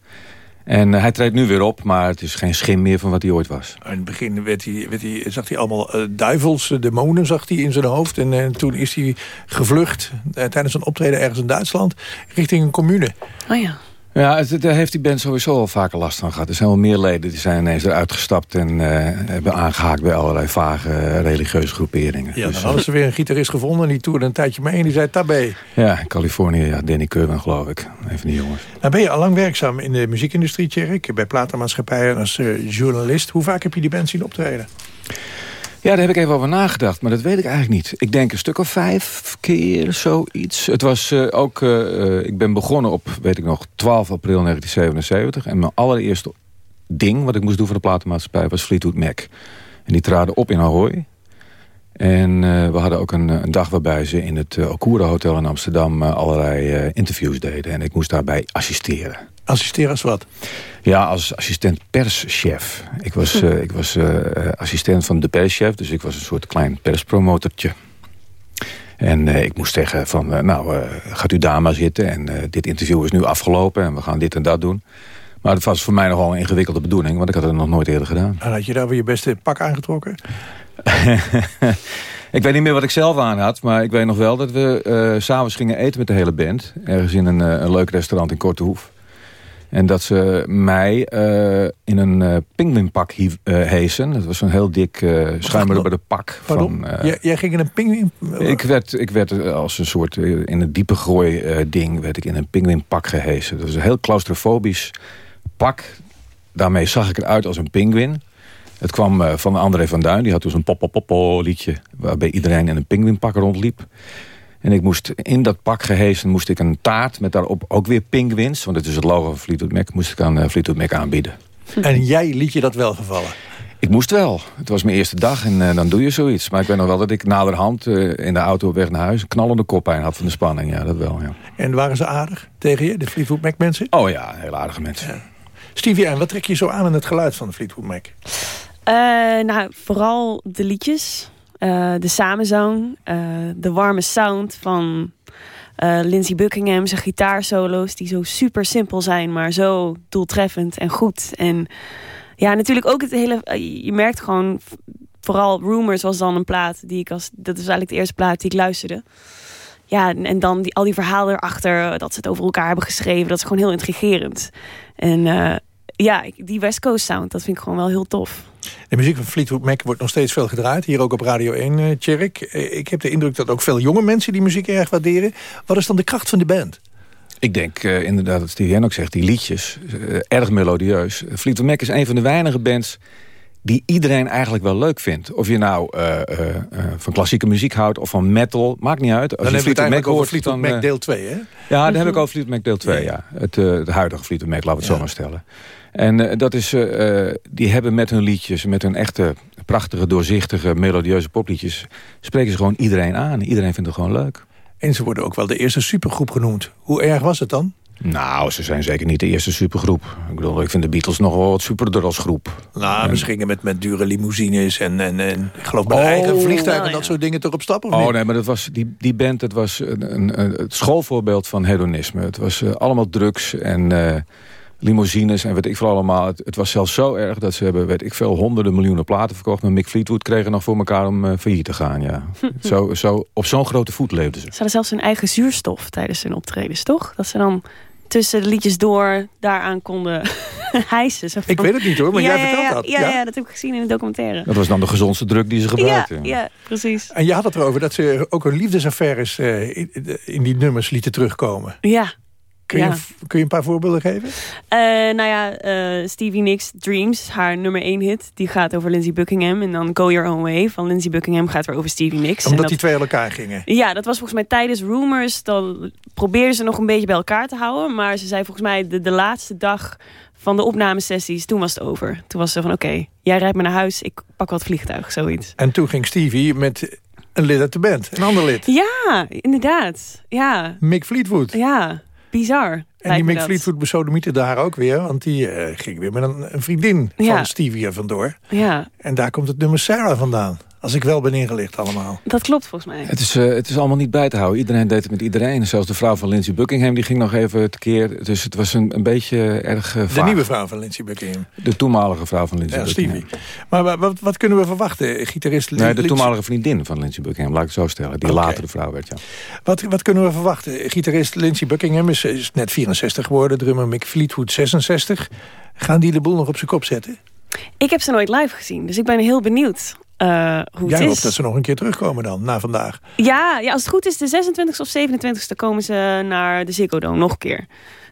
En hij treedt nu weer op, maar het is geen schim meer van wat hij ooit was. In het begin werd hij, werd hij, zag hij allemaal duivels, demonen zag hij in zijn hoofd. En toen is hij gevlucht tijdens een optreden ergens in Duitsland richting een commune. Oh ja. Ja, het, daar heeft die band sowieso al vaker last van gehad. Er zijn wel meer leden die zijn ineens eruit gestapt... en uh, hebben aangehaakt bij allerlei vage uh, religieuze groeperingen. Ja, dan dus, hadden ze weer een gitarist gevonden... en die toerde een tijdje mee en die zei tabé. Ja, in Californië, ja, Danny Kerwin geloof ik. Een van die jongens. Nou ben je al lang werkzaam in de muziekindustrie, Tjerk. Bij platenmaatschappijen als uh, journalist. Hoe vaak heb je die band zien optreden? Ja, daar heb ik even over nagedacht, maar dat weet ik eigenlijk niet. Ik denk een stuk of vijf keer zoiets. Het was uh, ook, uh, ik ben begonnen op, weet ik nog, 12 april 1977. En mijn allereerste ding wat ik moest doen voor de platenmaatschappij was Fleetwood Mac. En die traden op in Ahoy. En eh, we hadden ook een, een, dag waarbij ze in het uh, Okura Hotel in Amsterdam... Uh, allerlei interviews deden. En ik moest daarbij assisteren. Assisteren als wat? Ja, als assistent perschef. Ik was, ik was assistent van de perschef. Dus ik was een soort klein perspromotortje. En ik moest zeggen van, nou, gaat u daar maar zitten. En dit interview is nu afgelopen en we gaan dit en dat doen. Maar het was voor mij nogal een ingewikkelde bedoeling. Want ik had het nog nooit eerder gedaan. En had je daar weer je beste pak aangetrokken? ik weet niet meer wat ik zelf aan had. Maar ik weet nog wel dat we uh, s'avonds gingen eten met de hele band. Ergens in een, uh, een leuk restaurant in Kortehoef. En dat ze mij uh, in een uh, pinguïnpak heesen. Dat was zo'n heel dik uh, pak. Pardon? Van, jij, jij, ging in een pinguïn... Ik werd, ik werd als een soort, in een diepe gooi ding... werd ik in een pinguïnpak gehezen. Dat was een heel claustrofobisch pak. Daarmee zag ik eruit als een pinguïn. Het kwam uh, van André van Duin. Die had dus een pop liedje... waarbij iedereen in een pinguïnpak rondliep. En ik moest in dat pak gehezen moest ik een taart... met daarop ook weer pinguïns... want het is het logo van Fleetwood Mac... moest ik aan uh, Fleetwood Mac aanbieden. En jij liet je dat wel gevallen? Ik moest wel. Het was mijn eerste dag en uh, dan doe je zoiets. Maar ik weet nog wel dat ik naderhand uh, in de auto op weg naar huis... een knallende koppijn had van de spanning. Ja, dat wel, ja. En waren ze aardig tegen je, de Fleetwood Mac mensen? Oh ja, heel aardige mensen. Ja. Stevie, en wat trek je zo aan in het geluid van de Fleetwood Mac? Uh, nou, vooral de liedjes. Uh, de samenzang. Uh, de warme sound van Lindsey Buckingham. Zijn gitaarsolo's die zo super simpel zijn. Maar zo doeltreffend en goed. En ja, natuurlijk ook het hele... je merkt gewoon... Vooral Rumors was dan een plaat die ik als... Dat is eigenlijk de eerste plaat die ik luisterde ja, en dan die, al die verhalen erachter, dat ze het over elkaar hebben geschreven, dat is gewoon heel intrigerend. En ja, die West Coast sound, dat vind ik gewoon wel heel tof. De muziek van Fleetwood Mac wordt nog steeds veel gedraaid. Hier ook op Radio 1, uh, Tjerk. Ik heb de indruk dat ook veel jonge mensen die muziek erg waarderen. Wat is dan de kracht van de band? Ik denk uh, inderdaad, wat Steve ook zegt, die liedjes. Uh, erg melodieus. Fleetwood Mac is een van de weinige bands die iedereen eigenlijk wel leuk vindt. Of je nou uh, uh, uh, van klassieke muziek houdt of van metal, maakt niet uit. Als dan je Fleetwood Mac hoort, Fleetwood Mac deel 2, hè? Ja, dan heb ik over Fleetwood Mac deel 2, ja. Het, het huidige Fleetwood Mac, laten we het ja. zo maar stellen. En dat is, die hebben met hun liedjes, met hun echte prachtige, doorzichtige, melodieuze popliedjes... spreken ze gewoon iedereen aan. Iedereen vindt het gewoon leuk. En ze worden ook wel de eerste supergroep genoemd. Hoe erg was het dan? Nou, ze zijn zeker niet de eerste supergroep. Ik bedoel, ik vind de Beatles nog wel wat superder als groep. Nou, en... misschien met, met dure limousines en, en, en ik geloof met oh, eigen vliegtuigen en dat soort dingen toch op stap, of Oh niet? nee, maar dat was, die, die band, dat was een, een, een, het schoolvoorbeeld van hedonisme. Het was uh, allemaal drugs en uh, limousines en weet ik veel allemaal. Het, het, was zelfs zo erg dat ze hebben, weet ik veel, honderden miljoenen platen verkocht. Maar Mick Fleetwood kregen nog voor elkaar om uh, failliet te gaan, ja. zo, zo, op zo'n grote voet leefden ze. Ze hadden zelfs hun eigen zuurstof tijdens hun optredens, toch? Dat ze dan tussen de liedjes door daaraan konden hijsen. Van... Ik weet het niet hoor, maar ja, jij vertelt ja, dat. Ja, ja, dat heb ik gezien in de documentaire. Dat was dan de gezondste druk die ze gebruikten. Ja, ja precies. En je had het erover dat ze ook hun liefdesaffaires uh, in, in, die nummers lieten terugkomen. Ja. Kun je, kun je een paar voorbeelden geven? Uh, nou ja, uh, Stevie Nicks Dreams, haar nummer 1 hit, die gaat over Lindsey Buckingham. En dan Go Your Own Way van Lindsey Buckingham gaat weer over Stevie Nicks. Omdat dat, die twee aan elkaar gingen? Ja, dat was volgens mij tijdens Rumors. Dan probeerden ze nog een beetje bij elkaar te houden. Maar ze zei volgens mij de, de laatste dag van de opnamesessies, toen was het over. Toen was ze van oké, okay, jij rijdt me naar huis, ik pak wat vliegtuig, zoiets. En toen ging Stevie met een lid uit de band, een ander lid. Ja, inderdaad. Ja. Mick Fleetwood. Ja, bizar. En die Mick Fleetwood besodemiette daar ook weer. Want die uh, ging weer met een, een vriendin ja. van Stevie vandoor. Ja. En daar komt het nummer Sarah vandaan. Als ik wel ben ingelicht allemaal. Dat klopt volgens mij. Het is, uh, het is allemaal niet bij te houden. Iedereen deed het met iedereen. Zelfs de vrouw van Lindsey Buckingham die ging nog even tekeer. Dus het was een, een beetje erg uh, De nieuwe vrouw van Lindsey Buckingham. De toenmalige vrouw van Lindsey ja, Buckingham. Stevie. Maar wat, wat kunnen we verwachten? Gitarist Nee, de toenmalige vriendin van Lindsey Buckingham. Laat ik het zo stellen. Die okay. later de vrouw werd, ja. Wat, wat kunnen we verwachten? Gitarist Lindsey Buckingham is, is net 64 geworden. Drummer Mick Fleetwood 66. Gaan die de boel nog op zijn kop zetten? Ik heb ze nooit live gezien. Dus ik ben heel benieuwd. Uh, hoe Jij hoopt dat ze nog een keer terugkomen dan, na vandaag. Ja, ja, als het goed is, de 26e of 27e komen ze naar de Ziggo Dome nog een keer.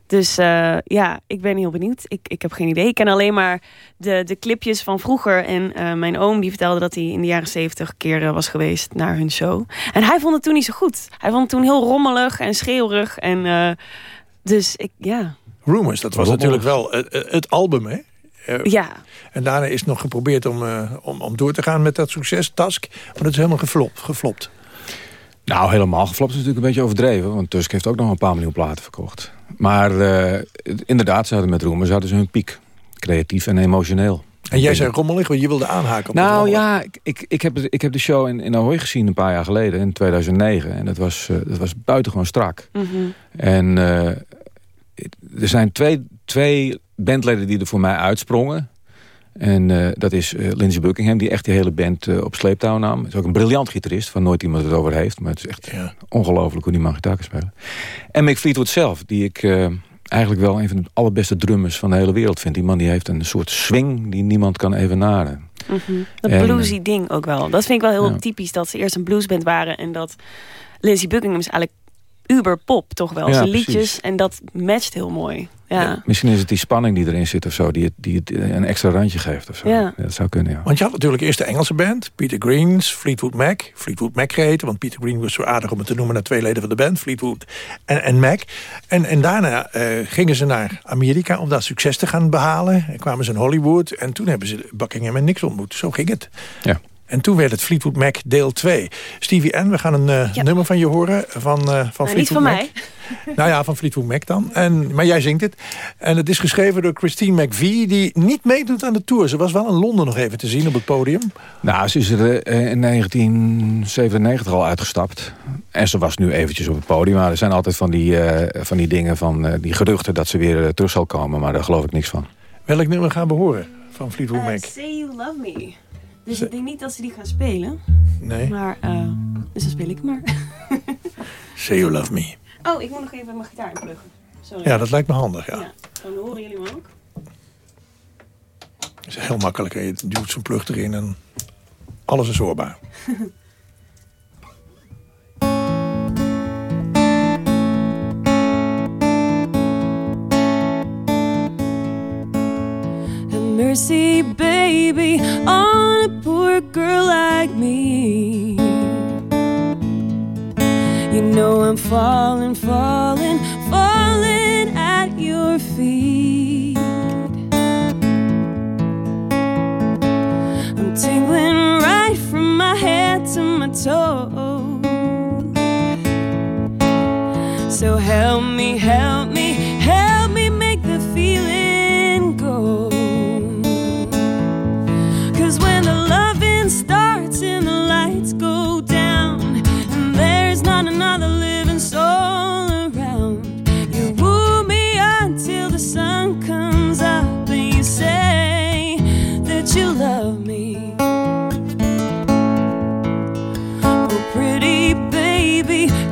Dus uh, ja, ik ben heel benieuwd. Ik, ik heb geen idee. Ik ken alleen maar de, de clipjes van vroeger. En uh, mijn oom die vertelde dat hij in de jaren 70 keer was geweest naar hun show. En hij vond het toen niet zo goed. Hij vond het toen heel rommelig en schreeuwrig. En dus ik, ja. Rumors, dat was rommelig. natuurlijk wel het, het album, hè? Eh, Ja. En daarna is het nog geprobeerd om, eh, om, om door te gaan met dat succes, Task. Maar dat is helemaal geflopt. geflopt. Nou, helemaal geflopt is natuurlijk een beetje overdreven. Want Tusk heeft ook nog een paar miljoen platen verkocht. Maar eh, inderdaad, ze hadden met Roemers hadden ze hun piek. Creatief en emotioneel. En jij zei rommelig, want je wilde aanhaken op Nou ja, ik- ik, heb, ik heb de show in, in Ahoy gezien een paar jaar geleden, in 2009. En dat was, eh, dat was buitengewoon strak. Mhm. En eh, er zijn twee, twee bandleden die er voor mij uitsprongen. En eh, dat is eh, Lindsey Buckingham, die echt die hele band eh, op sleeptouw nam. Is ook een briljant gitarist, van nooit iemand het over heeft. Maar het is echt ongelooflijk hoe die man gitaar kan spelen. En Mick Fleetwood zelf, die ik eh, eigenlijk wel een van de allerbeste drummers van de hele wereld vind. Die man die heeft een soort swing die niemand kan evenaren. Mhm. Dat En, bluesy ding ook wel. Dat vind ik wel heel Ja. typisch dat ze eerst een bluesband waren en dat Lindsey Buckingham is eigenlijk uber pop toch wel. Ja, Zijn precies. liedjes en dat matcht heel mooi. Ja. Misschien is het die spanning die erin zit of zo, die het, die het eh, een extra randje geeft of zo. Ja. Dat zou kunnen, ja. Want je had natuurlijk eerst de Engelse band, Peter Green's, Fleetwood Mac. Fleetwood Mac geheten, want Peter Green was zo aardig om het te noemen... naar twee leden van de band, Fleetwood en, en Mac. En, en daarna eh, gingen ze naar Amerika om daar succes te gaan behalen. En kwamen ze in Hollywood en toen hebben ze Buckingham en Nix ontmoet. Zo ging het. Ja. En toen werd het Fleetwood Mac deel 2. Stevie N, we gaan een eh, nummer van je horen van, eh, van Nou, niet Fleetwood van Mac. mij. Nou ja, van Fleetwood Mac dan. En, maar jij zingt het. En het is geschreven door Christine McVie... die niet meedoet aan de tour. Ze was wel in Londen nog even te zien op het podium. Nou, ze is er eh, in 1997 al uitgestapt. En ze was nu eventjes op het podium. Maar er zijn altijd van die, eh, van die dingen, van eh, die geruchten... dat ze weer terug zal komen, maar daar geloof ik niks van. Welk nummer gaan we horen van Fleetwood Mac? Say You Love Me. Dus ik denk niet dat ze die gaan spelen. Nee. Maar, eh, dus dan speel ik maar. Say You Love Me. Oh, ik moet nog even mijn gitaar inpluggen. Sorry. Ja, dat lijkt me handig, ja. Ja, dan horen jullie me ook. Dat is heel makkelijk. hè. Je duwt zo'n plug erin en alles is hoorbaar. mercy, baby, on a poor girl like me. You know I'm falling, falling, falling at your feet. I'm tingling right from my head to my toes. So help me, help me,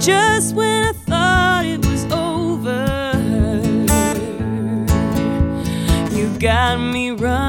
just when I thought it was over, you got me running,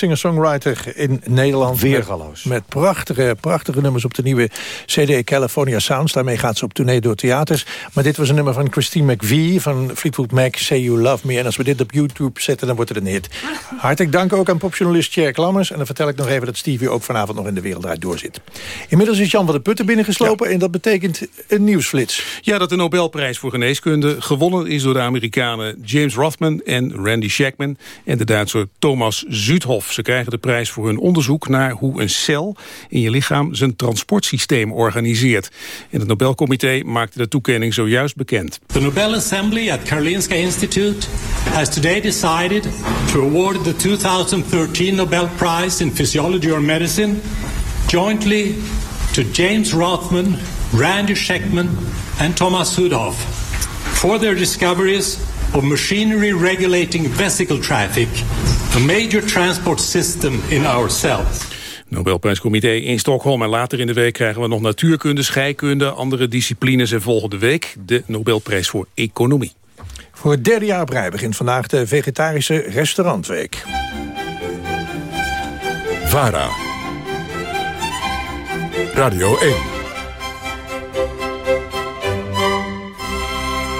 singer-songwriter in Nederland. Weergaloos. Met, met prachtige, prachtige nummers op de nieuwe CD California Sounds. Daarmee gaat ze op tournee door theaters. Maar dit was een nummer van Christine McVie van Fleetwood Mac, Say You Love Me. En als we dit op YouTube zetten, dan wordt het een hit. Hartelijk dank ook aan popjournalist Tjerk Lammers. En dan vertel ik nog even dat Stevie ook vanavond nog in de wereld doorzit. Inmiddels is Jan van der Putten binnengeslopen en dat betekent een nieuwsflits. Ja, dat de Nobelprijs voor geneeskunde gewonnen is door de Amerikanen James Rothman en Randy Shackman en de Duitser Thomas Ze krijgen de prijs voor hun onderzoek naar hoe een cel in je lichaam zijn transportsysteem organiseert. En het Nobelcomité maakte de toekenning zojuist bekend. The Nobel Assembly at Karolinska Institute has today decided to award the 2013 Nobel Prize in Physiology or Medicine jointly to James Rothman, Randy Sheckman and Thomas Sudhoff for their discoveries of machinery regulating vesicle traffic, a major transport system in our cells. Nobelprijscomité in Stockholm. En later in de week krijgen we nog natuurkunde, scheikunde... andere disciplines en volgende week de Nobelprijs voor Economie. Voor het derde jaar op rij begint vandaag de vegetarische restaurantweek. VARA. Radio 1.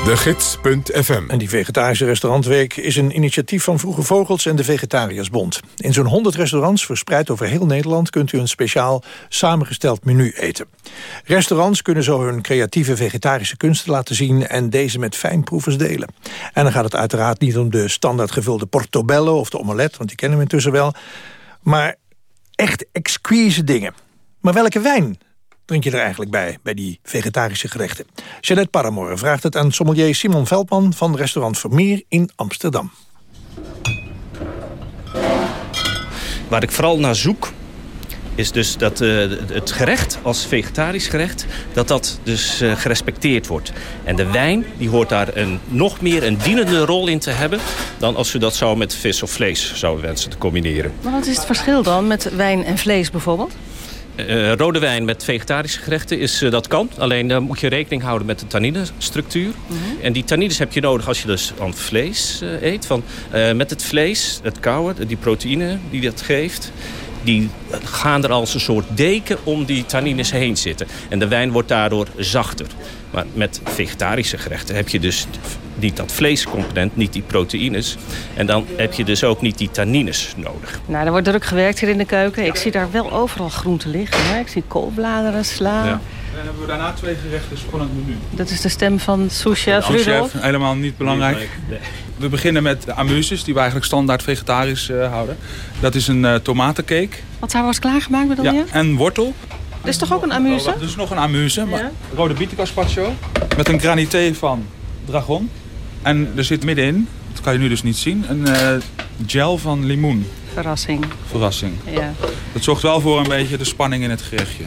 De Gids.fm. En die vegetarische restaurantweek is een initiatief van Vroege Vogels en de Vegetariërsbond. In zo'n 100 restaurants, verspreid over heel Nederland, kunt u een speciaal samengesteld menu eten. Restaurants kunnen zo hun creatieve vegetarische kunsten laten zien en deze met fijnproevers delen. En dan gaat het uiteraard niet om de standaard gevulde portobello of de omelet, want die kennen we intussen wel, maar echt exquise dingen. Maar welke wijn drink je er eigenlijk bij, bij die vegetarische gerechten? Jeanette Paramore vraagt het aan sommelier Simon Veldman... van restaurant Vermeer in Amsterdam. Waar ik vooral naar zoek is dus dat uh, het gerecht als vegetarisch gerecht... dat dat dus uh, gerespecteerd wordt. En de wijn die hoort daar een, nog meer een dienende rol in te hebben... dan als we dat zou met vis of vlees zouden wensen te combineren. Maar wat is het verschil dan met wijn en vlees bijvoorbeeld? Uh, rode wijn met vegetarische gerechten, is, uh, dat kan. Alleen dan uh, moet je rekening houden met de tanninestructuur. -hmm. En die tannines heb je nodig als je dus aan vlees eet. Van, met het vlees, het koude, die proteïne die dat geeft... die gaan er als een soort deken om die tannines heen zitten. En de wijn wordt daardoor zachter. Maar met vegetarische gerechten heb je dus niet dat vleescomponent, niet die proteïnes. En dan heb je dus ook niet die tannines nodig. Nou, er wordt druk gewerkt hier in de keuken. Ik zie daar wel overal groenten liggen. Hè? Ik zie koolbladeren, sla. Ja. Dan hebben we daarna twee gerechten van het menu. Dat is de stem van sous-chef Rudolf. helemaal niet belangrijk. Nee. We beginnen met de amuses, die we eigenlijk standaard vegetarisch uh, houden. Dat is een uh, tomatencake. Wat zou was klaargemaakt bedoel ja. je? En wortel. Er is toch ook een amuse? Dat is nog een amuse. Maar ja. Rode bietencarpaccio. Met een granité van dragon. En er zit middenin, dat kan je nu dus niet zien, een uh, gel van limoen. Verrassing. Verrassing. Ja. Dat zorgt wel voor een beetje de spanning in het gerechtje.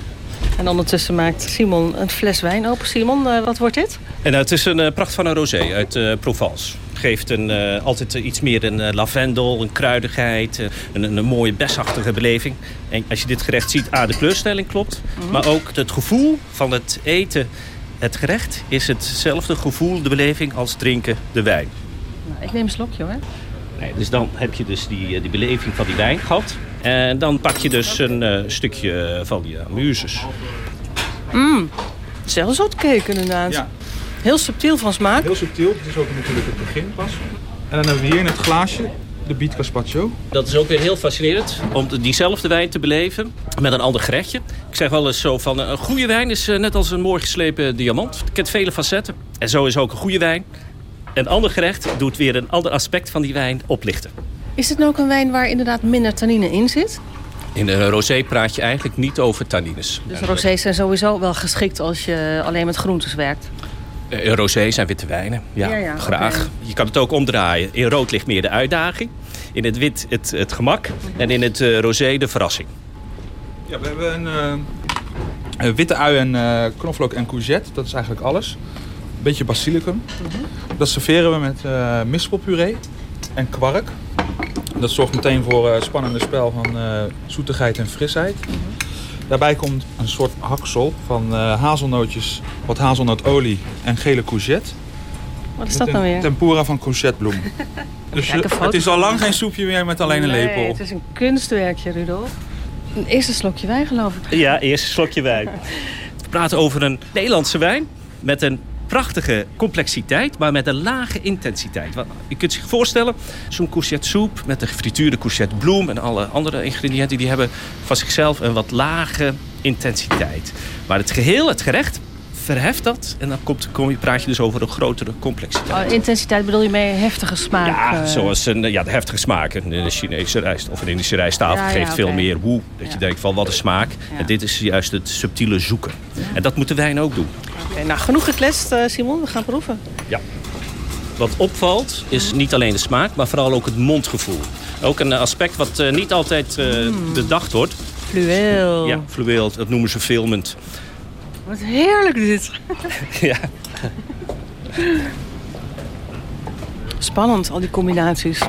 En ondertussen maakt Simon een fles wijn open. Simon, uh, wat wordt dit? En, uh, het is een uh, pracht van een rosé uit uh, Provence. Geeft een, altijd iets meer een lavendel, een kruidigheid, een, een, mooie besachtige beleving. En als je dit gerecht ziet, A, de kleurstelling klopt. Mm -hmm. Maar ook het gevoel van het eten, het gerecht, is hetzelfde gevoel, de beleving als drinken de wijn. Nou, ik neem een slokje hoor. Nee, dus dan heb je dus die, die beleving van die wijn gehad. En dan pak je dus een uh, stukje van die amuses. Mmm, zelfs wat cake inderdaad. Ja. Heel subtiel van smaak. Heel subtiel, het is ook natuurlijk het begin pas. En dan hebben we hier in het glaasje de biet carpaccio. Dat is ook weer heel fascinerend om diezelfde wijn te beleven met een ander gerechtje. Ik zeg wel eens zo van een goede wijn is net als een mooi geslepen diamant. Het kent vele facetten. En zo is ook een goede wijn. Een ander gerecht doet weer een ander aspect van die wijn oplichten. Is het nou ook een wijn waar inderdaad minder tannine in zit? In een rosé praat je eigenlijk niet over tannines. Dus rosés zijn sowieso wel geschikt als je alleen met groentes werkt? In rosé zijn witte wijnen, ja, ja, ja graag. Okay. Je kan het ook omdraaien. In rood ligt meer de uitdaging. In het wit het, het gemak. En in het uh, rosé de verrassing. Ja, we hebben een, uh, een witte ui en uh, knoflook en courgette. Dat is eigenlijk alles. Een beetje basilicum. Mm -hmm. Dat serveren we met mispelpuree en kwark. Dat zorgt meteen voor een spannende spel van zoetigheid en frisheid. Daarbij komt een soort haksel van uh, hazelnootjes, wat hazelnootolie en gele courgette. Wat is dat nou weer? Tempura van courgettebloem. Dus het is al lang geen soepje meer met alleen een Nee, lepel. het is een kunstwerkje, Rudolf. Een eerste slokje wijn, geloof ik. Ja, eerst een slokje wijn. We praten over een Nederlandse wijn met een prachtige complexiteit, maar met een lage intensiteit. Je kunt zich voorstellen, zo'n courgette soep met de gefrituurde courgette bloem en alle andere ingrediënten, die hebben van zichzelf een wat lage intensiteit. Maar het geheel, het gerecht, verheft dat en dan komt, kom je, praat je dus over een grotere complexiteit. Oh, intensiteit bedoel je mee heftige smaak? Ja, eh, zoals een, ja, de heftige smaken. Een Chinese rijst of een Indische rijsttafel Ja, ja, geeft veel meer woe. Dat je denkt van wat een smaak. En dit is juist het subtiele zoeken. En dat moet de wijn ook doen. Oké, nou, genoeg gekletst, eh, Simon. We gaan proeven. Ja. Wat opvalt is niet alleen de smaak, maar vooral ook het mondgevoel. Ook een aspect wat eh, niet altijd eh, bedacht wordt. Fluweel. Ja, fluweel, dat noemen ze filmend. Wat heerlijk dit. ja. Spannend, al die combinaties.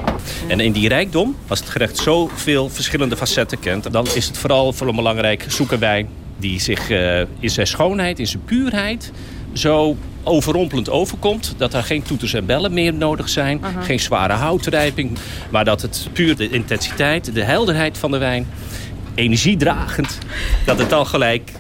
En in die rijkdom, als het gerecht zoveel verschillende facetten kent... dan is het vooral voor een belangrijk zoeken wijn... die zich eh, in zijn schoonheid, in zijn puurheid... zo overrompelend overkomt... dat er geen toeters en bellen meer nodig zijn. Geen zware houtrijping. Maar dat het puur de intensiteit, de helderheid van de wijn... energiedragend, dat het al gelijk...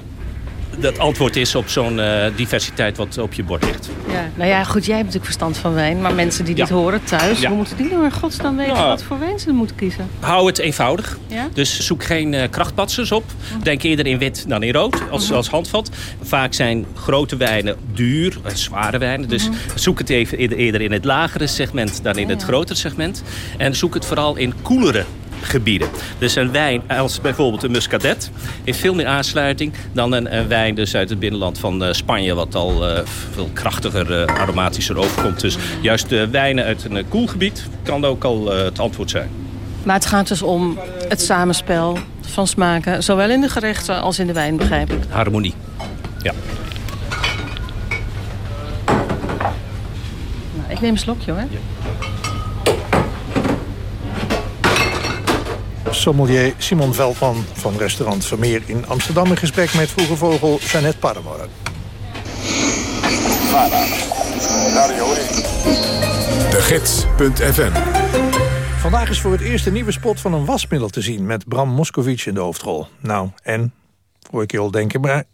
dat antwoord is op zo'n eh, diversiteit wat op je bord ligt. Ja. Nou ja, goed, jij hebt natuurlijk verstand van wijn. Maar mensen die dit horen thuis... Ja. hoe moeten die nou in godsnaam weten Nou. wat voor wijn ze moeten kiezen? Hou het eenvoudig. Ja? Dus zoek geen eh, krachtpatsers op. Denk eerder in wit dan in rood als, als handvat. Vaak zijn grote wijnen duur, eh, zware wijnen. Dus zoek het even eerder- eerder in het lagere segment dan in het grotere segment. En zoek het vooral in koelere gebieden. Dus een wijn als bijvoorbeeld een muscadet heeft veel meer aansluiting dan een, een wijn dus uit het binnenland van eh, Spanje wat al eh, veel krachtiger, eh, aromatischer overkomt. Dus juist de wijnen uit een koelgebied kan ook al het antwoord zijn. Maar het gaat dus om het samenspel van smaken. Zowel in de gerechten als in de wijn, begrijp ik. Harmonie. Ja. Nou, ik neem een slokje hoor. Sommelier Simon Veldman van restaurant Vermeer in Amsterdam... in gesprek met Vroege Vogel Jeannette Paramoren. De Gids.fm Vandaag is voor het eerst een nieuwe spot van een wasmiddel te zien... met Bram Moskovic in de hoofdrol. Nou, en? Hoor ik je al denken, maar...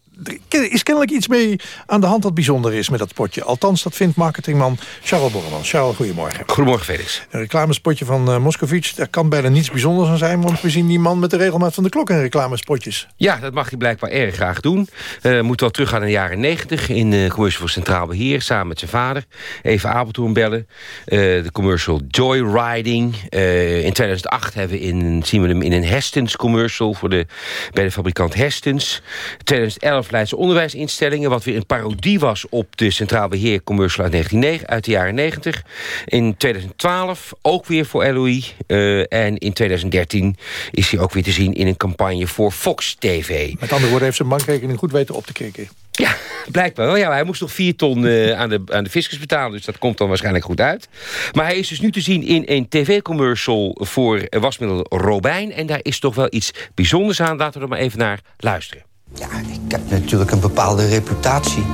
Er is kennelijk iets mee aan de hand dat bijzonder is met dat spotje. Althans, dat vindt marketingman Charles Borreman. Charles, goedemorgen. Goedemorgen, Felix. Een reclamespotje van eh Moscovici, daar kan bijna niets bijzonders aan zijn... want we zien die man met de regelmaat van de klok in reclamespotjes. Ja, dat mag hij blijkbaar erg graag doen. Eh moet wel teruggaan naar de jaren negentig... in de commercial voor Centraal Beheer, samen met zijn vader. Even Apeldoorn bellen. Eh, de commercial Joyriding. Eh, in 2008 hebben we in, zien we hem in een Hestens commercial... Voor de, bij de fabrikant Hestens. 2011 Leidse onderwijsinstellingen... wat weer een parodie was op de Centraal Beheer commercial uit, 1990, uit de jaren 90. In 2012 ook weer voor LOI. Eh, en in 2013 is hij ook weer te zien in een campagne voor Fox TV. Met andere woorden heeft zijn bankrekening goed weten op te krikken. Ja, blijkbaar wel. Ja, hij moest nog 4 ton eh, aan, de, aan de fiscus betalen. Dus dat komt dan waarschijnlijk goed uit. Maar hij is dus nu te zien in een tv-commercial voor wasmiddel Robijn. En daar is toch wel iets bijzonders aan. Laten we er maar even naar luisteren. Ik heb natuurlijk een bepaalde reputatie.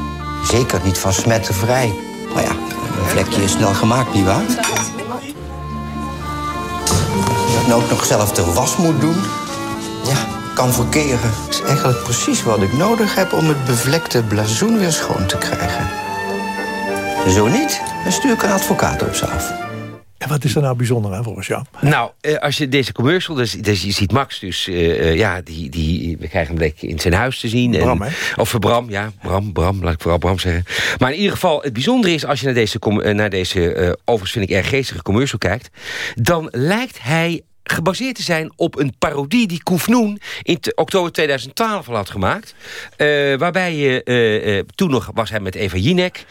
Zeker niet van smettenvrij. Maar ja, een vlekje is snel gemaakt, nietwaar? Nou ook nog zelf de was moet doen? Ja, kan verkeren. Dat is eigenlijk precies wat ik nodig heb om het bevlekte blazoen weer schoon te krijgen. Zo niet, dan stuur ik een advocaat op ze af. En wat is er nou bijzonder aan volgens jou? Nou, eh, als je deze commercial, dus, dus je ziet Max dus, eh, eh, ja, die, die, we krijgen hem direct in zijn huis te zien. En, Bram, hè? Of eh, Bram, ja, Bram, Bram, laat ik vooral Bram zeggen. Maar in ieder geval, het bijzondere is, als je naar deze, naar deze overigens vind ik erg geestige commercial kijkt, dan lijkt hij gebaseerd te zijn op een parodie die Koefnoen in oktober 2012 al had gemaakt. Eh, waarbij je, eh, eh, toen nog was hij met Eva Jinek,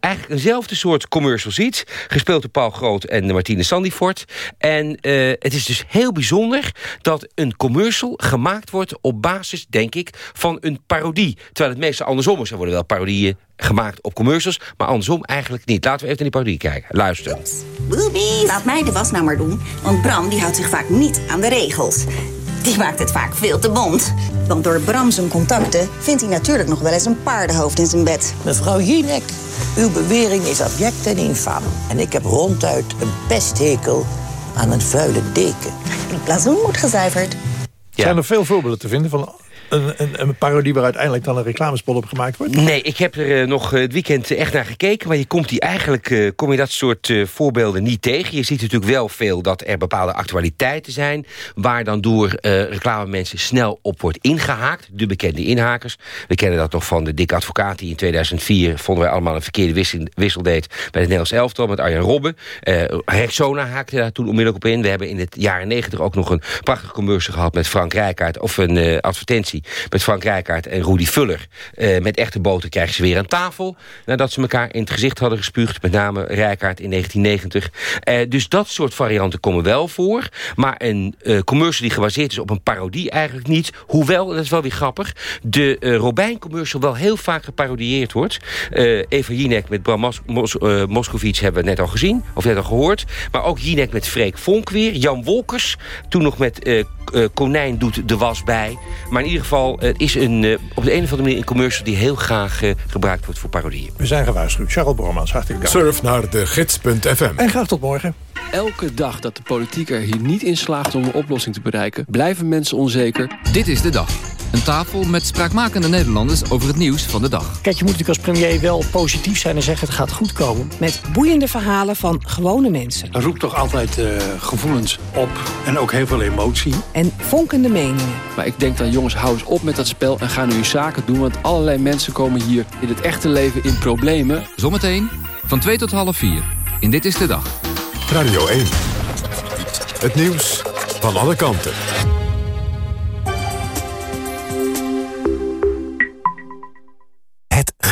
eigenlijk eenzelfde soort commercial ziet. Gespeeld door Paul Groot en Martine Sandifort. En het is dus heel bijzonder dat een commercial gemaakt wordt op basis, denk ik, van een parodie. Terwijl het meestal andersom is. Er worden wel parodieën gemaakt op commercials, maar andersom eigenlijk niet. Laten we even naar die parodie kijken. Luister. Laat mij de was nou maar doen. Want Bram die houdt zich vaak niet aan de regels. Die maakt het vaak veel te bond. Want door Bram zijn contacten vindt hij natuurlijk nog wel eens een paardenhoofd in zijn bed. Mevrouw Jinek, Uw bewering is abject en infaam. En ik heb ronduit een pesthekel aan een vuile deken. Het blazoen moet gezuiverd. Zijn er veel voorbeelden te vinden van een, een, parodie... waar uiteindelijk dan een reclamespot op gemaakt wordt? Nee, ik heb er eh, nog eh, het weekend echt naar gekeken... maar je komt die eigenlijk eh, kom je dat soort voorbeelden niet tegen. Je ziet natuurlijk wel veel dat er bepaalde actualiteiten zijn... waar dan door reclamemensen snel op wordt ingehaakt. De bekende inhakers. We kennen dat nog van de dikke advocaat... die in 2004 vonden wij allemaal een verkeerde wissel, deed... bij het Nederlands elftal met Arjen Robben. Rexona haakte daar toen onmiddellijk op in. We hebben in het jaren negentig ook nog een prachtige commercial gehad... met Frank Rijkaard, of een eh, met Frank Rijkaard en Rudy Vuller. Eh, met echte boten krijgen ze weer aan tafel... nadat ze elkaar in het gezicht hadden gespuugd. Met name Rijkaard in 1990. Eh, dus dat soort varianten komen wel voor. Maar een eh, commercial die gebaseerd is op een parodie eigenlijk niet. Hoewel, dat is wel weer grappig... de eh, Robijn-commercial wel heel vaak geparodieerd wordt. Eva Jinek met Bram Mos hebben we net al gezien. Of net al gehoord. Maar ook Jinek met Freek Vonk weer. Jan Wolkers. Toen nog met Konijn doet de was bij. Maar in ieder geval, het is een, eh, op de een of andere manier een commercial... die heel graag eh, gebruikt wordt voor parodieën. We zijn gewaarschuwd. Charles Bormans, hartelijk dank. Surf naar de gids.fm. En graag tot morgen. Elke dag dat de politiek er hier niet in slaagt om een oplossing te bereiken... blijven mensen onzeker. Dit is de dag. Een tafel met spraakmakende Nederlanders over het nieuws van de dag. Kijk, je moet natuurlijk als premier wel positief zijn en zeggen het gaat goed komen. Met boeiende verhalen van gewone mensen. Dat roept toch altijd eh, gevoelens op en ook heel veel emotie. En vonkende meningen. Maar ik denk dan, jongens, hou eens op met dat spel en ga nu je zaken doen... want allerlei mensen komen hier in het echte leven in problemen. Zometeen van 2 tot half 4. In Dit is de Dag. Radio 1. Het nieuws van alle kanten.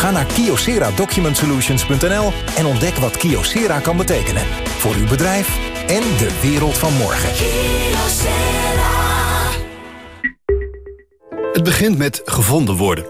Ga naar kyocera-document-solutions.nl en ontdek wat Kyocera kan betekenen. Voor uw bedrijf en de wereld van morgen. Het begint met gevonden worden.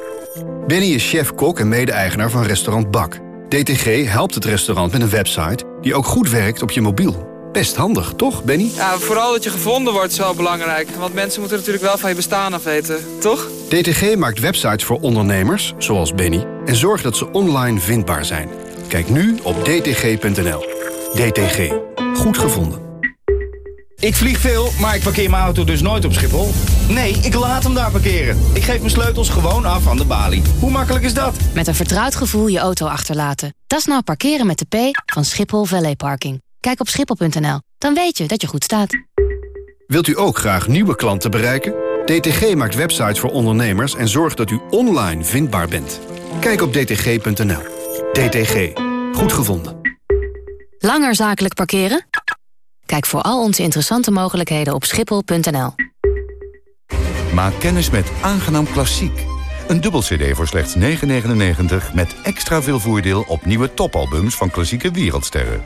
Benny is chef-kok en mede-eigenaar van restaurant Bak. DTG helpt het restaurant met een website die ook goed werkt op je mobiel. Best handig, toch, Benny? Ja, vooral dat je gevonden wordt is wel belangrijk. Want mensen moeten natuurlijk wel van je bestaan af weten, toch? DTG maakt websites voor ondernemers, zoals Benny... en zorgt dat ze online vindbaar zijn. Kijk nu op dtg.nl. DTG. Goed gevonden. Ik vlieg veel, maar ik parkeer mijn auto dus nooit op Schiphol. Nee, ik laat hem daar parkeren. Ik geef mijn sleutels gewoon af aan de balie. Hoe makkelijk is dat? Met een vertrouwd gevoel je auto achterlaten. Dat is nou parkeren met de P van Schiphol Valley Parking. Kijk op schiphol.nl, dan weet je dat je goed staat. Wilt u ook graag nieuwe klanten bereiken? DTG maakt websites voor ondernemers en zorgt dat u online vindbaar bent. Kijk op dtg.nl. DTG. Goed gevonden. Langer zakelijk parkeren? Kijk voor al onze interessante mogelijkheden op schiphol.nl. Maak kennis met Aangenaam Klassiek. Een dubbel cd voor slechts 9,99 met extra veel voordeel op nieuwe topalbums van klassieke wereldsterren.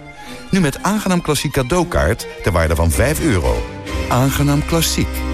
Nu met Aangenaam Klassiek cadeaukaart ter waarde van 5 euro. Aangenaam Klassiek.